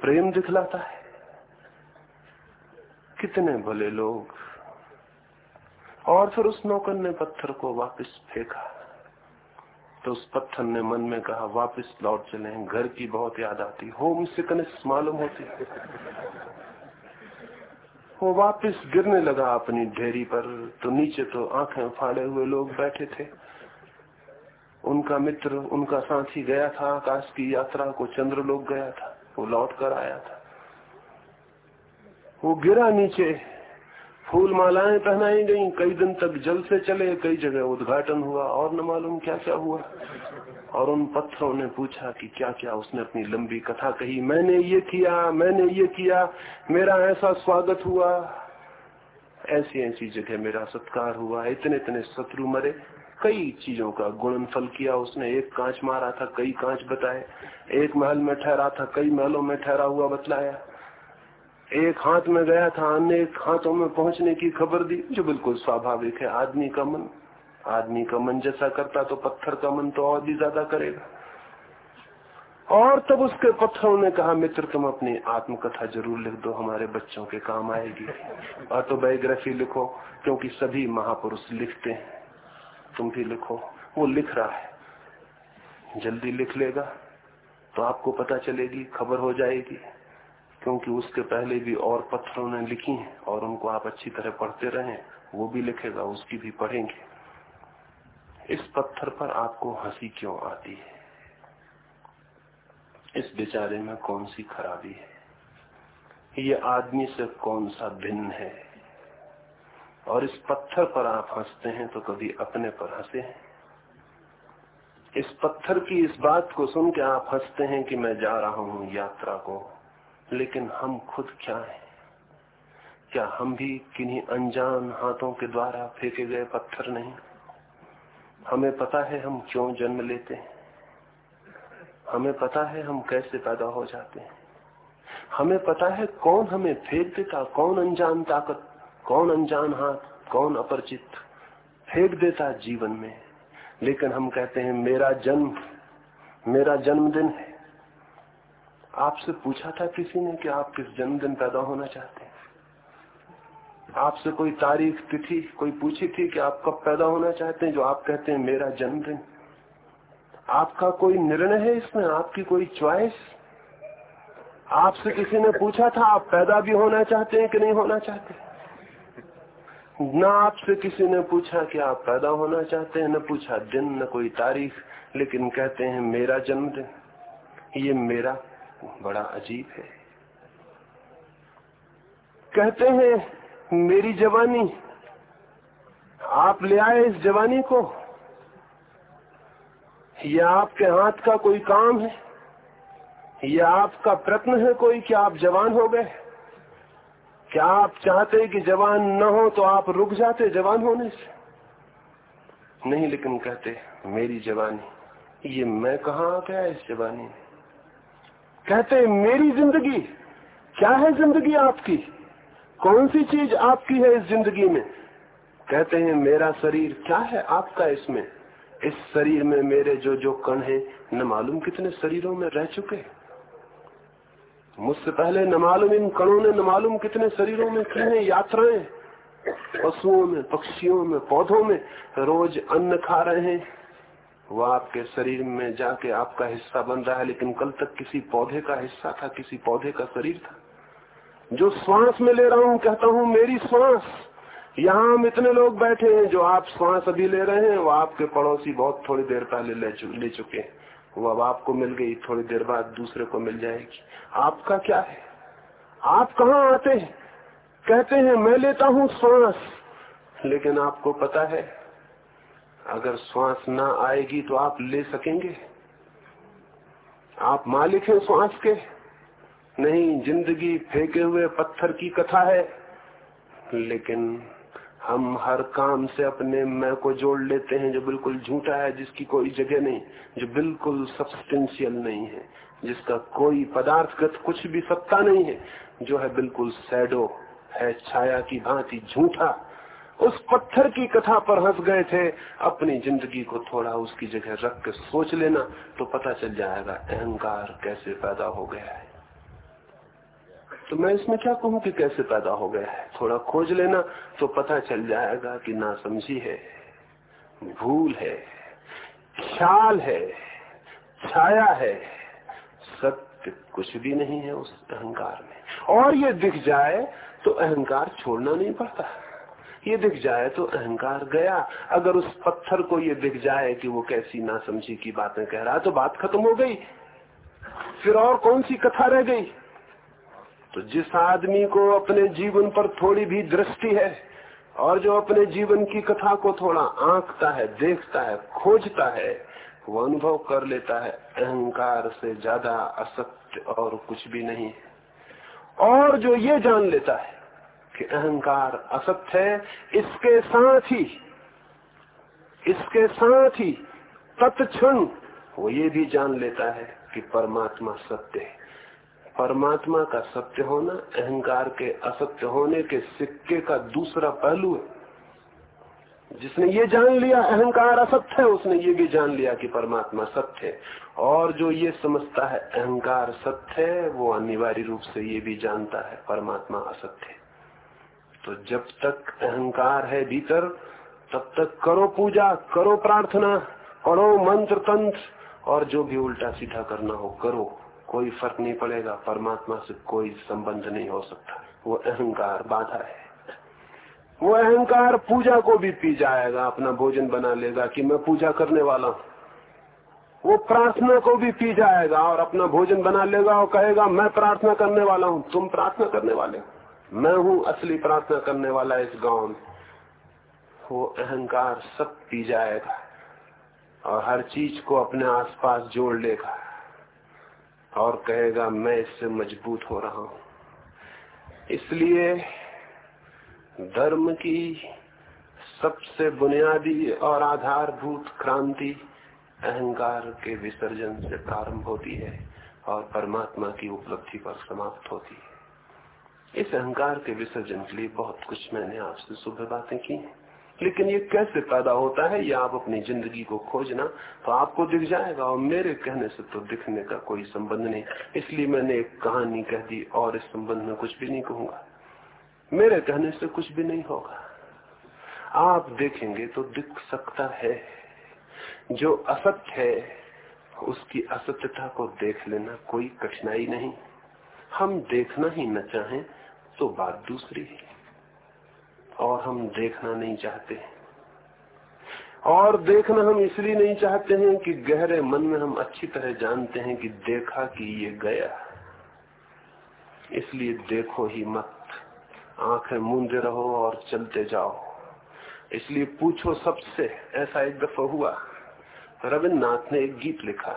प्रेम दिखलाता है। कितने भले लोग। और फिर उस नौकर ने पत्थर को वापस फेंका। तो उस पत्थर ने मन में कहा, वापस लौट चले, घर की बहुत याद आती, होम सिकनेस मालूम होती। वो वापस गिरने लगा अपनी ढेरी पर तो नीचे तो आँखें फाड़े हुए लोग बैठे थे। उनका मित्र, उनका साथी गया था, आकाश की यात्रा को चंद्र लोग गया था, वो लौट कर आया था। वो गिरा नीचे। फूल मालाएँ पहनाई गई। कई दिन तक जल से चले, कई जगह उद्घाटन हुआ और न मालूम क्या क्या हुआ। और उन पत्थरों ने पूछा कि क्या क्या उसने अपनी लंबी कथा कही। मैंने ये किया, मैंने ये किया, मेरा ऐसा स्वागत हुआ। ऐसी ऐसी जगह मेरा सत्कार हुआ। इतने इतने शत्रु मरे। कई चीज़ों का गुणनफल किया उसने। एक कांच मारा था, कई कांच बताए। एक महल में ठहरा था, कई महलों में ठहरा हुआ बतलाया। एक हाथ में गया था, अन्य हाथों में पहुँचने की खबर दी, जो बिल्कुल स्वाभाविक है। आदमी का मन, आदमी का मन जैसा करता तो पत्थर का मन तो और भी ज़्यादा करेगा। और तब उसके पत्थरों ने कहा, मित्र, तुम अपनी आत्मकथा ज़रूर लिख दो, हमारे बच्चों के काम आएगी। ऑटोबायोग्राफी लिखो, क्योंकि सभी महापुरुष लिखते हैं। तुम भी लिखो, वो लिख रहा है। जल्दी लिख लेगा तो आपको पता चलेगी, खबर हो जाएगी। क्योंकि उसके पहले भी और पत्थरों ने लिखी हैं और उनको आप अच्छी तरह पढ़ते रहे, वो भी लिखेगा, उसकी भी पढ़ेंगे। इस पत्थर पर आपको हँसी क्यों आती है? इस बेचारे में कौन सी खराबी है? ये आदमी से कौन सा भिन्न है? और इस पत्थर पर आप हँसते हैं तो कभी अपने पर हंसे हैं? इस पत्थर की इस बात को सुन के आप हँसते हैं कि मैं जा रहा हूँ यात्रा को। लेकिन हम खुद क्या हैं? क्या हम भी किन्हीं अनजान हाथों के द्वारा फेंके गए पत्थर नहीं? हमें पता है हम क्यों जन्म लेते हैं? हमें पता है हम कैसे पैदा हो जाते हैं? हमें पता है कौन हमें फेंक देता, कौन अनजान ताकत, कौन अनजान हाथ, कौन अपरिचित फेंक देता जीवन में। लेकिन हम कहते हैं, मेरा जन्म, मेरा जन्मदिन है। आपसे पूछा था किसी ने कि आप किस जन्मदिन पैदा होना चाहते हैं? आपसे कोई तारीख, तिथि, कोई पूछी थी कि आप कब पैदा होना चाहते हैं, जो आप कहते हैं, मेरा जन्मदिन? आपका कोई निर्णय है इसमें? आपकी कोई च्वाइस आपसे किसी ने पूछा था, आप पैदा भी होना चाहते हैं कि नहीं होना चाहते? न आपसे किसी ने पूछा कि आप पैदा होना चाहते हैं, न पूछा दिन, न कोई तारीख, लेकिन कहते हैं, मेरा जन्मदिन, ये मेरा बड़ा अजीब है। कहते हैं, मेरी जवानी, आप ले आए इस जवानी को? या आपके हाथ का कोई काम है? या आपका प्रत्न है कोई कि आप जवान हो गए? क्या आप चाहते कि जवान न हो तो आप रुक जाते जवान होने से? नहीं, लेकिन कहते, मेरी जवानी, ये मैं कहा आ गया इस जवानी में? कहते मेरी ज़िंदगी, क्या है ज़िंदगी आपकी? कौन सी चीज़ आपकी है इस ज़िंदगी में? कहते हैं, मेरा शरीर क्या है आपका इसमें? इस शरीर में मेरे जो जो कण हैं, न मालूम कितने शरीरों में रह चुके। मुझसे पहले न मालूम इन कणों ने, न मालूम कितने शरीरों में की यात्राएँ। पशुओं में, पक्षियों में, पौधों में रोज अन्न खा रहे हैं। वो आपके शरीर में जाके आपका हिस्सा बन रहा है लेकिन कल तक किसी पौधे का हिस्सा था किसी पौधे का शरीर था। जो श्वास में ले रहा हूँ कहता हूँ मेरी श्वास यहाँ हम इतने लोग बैठे हैं जो आप श्वास अभी ले रहे हैं वो आपके पड़ोसी बहुत थोड़ी देर पहले ले, ले चुके हैं। वो अब आपको मिल गई थोड़ी देर बाद दूसरे को मिल जाएगी। आपका क्या है? आप कहाँ आते हैं? कहते हैं मैं लेता हूँ श्वास लेकिन आपको पता है अगर श्वास ना आएगी तो आप ले सकेंगे। आप मालिक हैं श्वास के। नहीं, ज़िंदगी फेंके हुए पत्थर की कथा है। लेकिन हम हर काम से अपने मैं को जोड़ लेते हैं जो बिल्कुल झूठा है, जिसकी कोई जगह नहीं, जो बिल्कुल सब्सटेंशियल नहीं है, जिसका कोई पदार्थगत कुछ भी सत्ता नहीं है, जो है बिल्कुल सैडो है, छाया की भांति झूठा। उस पत्थर की कथा पर हंस गए थे। अपनी ज़िंदगी को थोड़ा उसकी जगह रख के सोच लेना तो पता चल जाएगा अहंकार कैसे पैदा हो गया है। तो मैं इसमें क्या कहूँ कि कैसे पैदा हो गया है? थोड़ा खोज लेना तो पता चल जाएगा कि ना समझी है, भूल है, ख्याल है, छाया है। सत्य कुछ भी नहीं है उस अहंकार में। और ये दिख जाए तो अहंकार छोड़ना नहीं पड़ता। ये दिख जाए तो अहंकार गया। अगर उस पत्थर को ये दिख जाए कि वो कैसी ना समझी की बातें कह रहा है तो बात खत्म हो गई। फिर और कौन सी कथा रह गई? तो जिस आदमी को अपने जीवन पर थोड़ी भी दृष्टि है, और जो अपने जीवन की कथा को थोड़ा आंकता है, देखता है, खोजता है, वो अनुभव कर लेता है, अहंकार से ज़्यादा असत्य और कुछ भी नहीं। और जो ये जान लेता है कि अहंकार असत्य है, इसके साथ ही, इसके साथ ही तत्क्षण वो ये भी जान लेता है कि परमात्मा सत्य है। परमात्मा का सत्य होना, अहंकार के असत्य होने के सिक्के का दूसरा पहलू है। जिसने ये जान लिया अहंकार असत्य है, उसने ये भी जान लिया कि परमात्मा सत्य है। और जो ये समझता है अहंकार सत्य है, वो अनिवार्य रूप से ये भी जानता है, परमात्मा असत्य है। तो जब तक अहंकार है भीतर, तब तक करो पूजा, करो प्रार्थना पढ़ो मंत्र तंत्र और जो भी उल्टा सीधा करना हो करो। कोई फ़र्क नहीं पड़ेगा, परमात्मा से कोई संबंध नहीं हो सकता। वो अहंकार बाधा है। वो अहंकार पूजा को भी पी जाएगा, अपना भोजन बना लेगा कि मैं पूजा करने वाला हूँ। वो प्रार्थना को भी पी जाएगा और अपना भोजन बना लेगा और कहेगा, मैं प्रार्थना करने वाला हूँ, तुम प्रार्थना करने वाले मैं हूँ असली प्रार्थना करने वाला इस गाँव में। वो अहंकार सब पी जाएगा और हर चीज़ को अपने आसपास जोड़ लेगा और कहेगा, मैं इससे मज़बूत हो रहा हूँ। इसलिए धर्म की सबसे बुनियादी और आधारभूत क्रांति अहंकार के विसर्जन से प्रारंभ होती है और परमात्मा की उपलब्धि पर समाप्त होती है। इस अहंकार के विसर्जन के लिए बहुत कुछ मैंने आपसे सुबह बातें की। लेकिन ये कैसे पैदा होता है? या आप अपनी ज़िंदगी को खोजना तो आपको दिख जाएगा और मेरे कहने से तो दिखने का कोई संबंध नहीं। इसलिए मैंने एक कहानी कह दी और इस संबंध में कुछ भी नहीं कहूँगा। मेरे कहने से कुछ भी नहीं होगा। आप देखेंगे तो दिख सकता है। जो असत्य है, उसकी असत्यता को देख लेना कोई कठिनाई नहीं। हम देखना ही न चाहें तो बात दूसरी है। और हम देखना नहीं चाहते। और देखना हम इसलिए नहीं चाहते हैं कि गहरे मन में हम अच्छी तरह जानते हैं कि देखा कि ये गया। इसलिए देखो ही मत। आँखें मूंदे रहो और चलते जाओ। इसलिए पूछो सबसे, ऐसा एक दफ़ा हुआ। रविन्द्रनाथ ने एक गीत लिखा।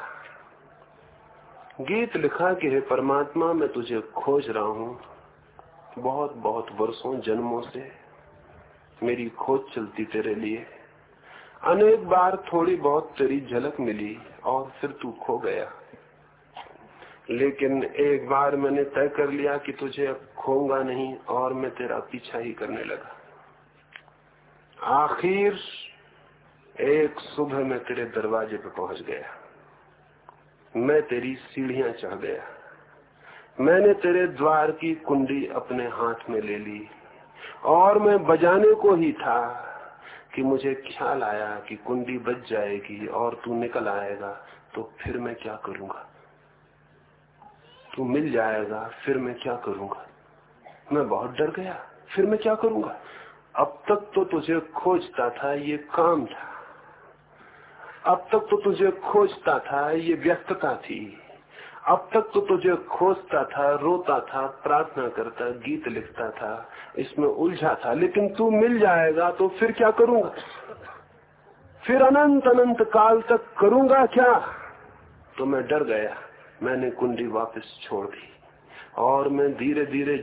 गीत लिखा कि हे परमात्मा, मैं तुझे खोज रहा हूँ। बहुत बहुत वर्षों, जन्मों से मेरी खोज चलती तेरे लिए। अनेक बार थोड़ी बहुत तेरी झलक मिली और फिर तू खो गया। लेकिन एक बार मैंने तय कर लिया कि तुझे अब खोऊँगा नहीं और मैं तेरा पीछा ही करने लगा। आखिर एक सुबह मैं तेरे दरवाजे पे पहुँच गया। मैं तेरी सीढ़ियाँ चढ़ गया। मैंने तेरे द्वार की कुंडी अपने हाथ में ले ली और मैं बजाने को ही था कि मुझे ख्याल आया कि कुंडी बज जाएगी और तू निकल आएगा तो फिर मैं क्या करूँगा? तू मिल जाएगा, फिर मैं क्या करूँगा? मैं बहुत डर गया, फिर मैं क्या करूँगा? अब तक तो तुझे खोजता था ये काम था। अब तक तो तुझे खोजता था ये व्यस्तता थी। अब तक तो तुझे खोजता था, रोता था, प्रार्थना करता, गीत लिखता था, इसमें उलझा था। लेकिन तू मिल जाएगा तो फिर क्या करूँगा फिर अनंत अनंत काल तक करूँगा क्या? तो मैं डर गया। मैंने कुंडी वापस छोड़ दी और मैं धीरे धीरे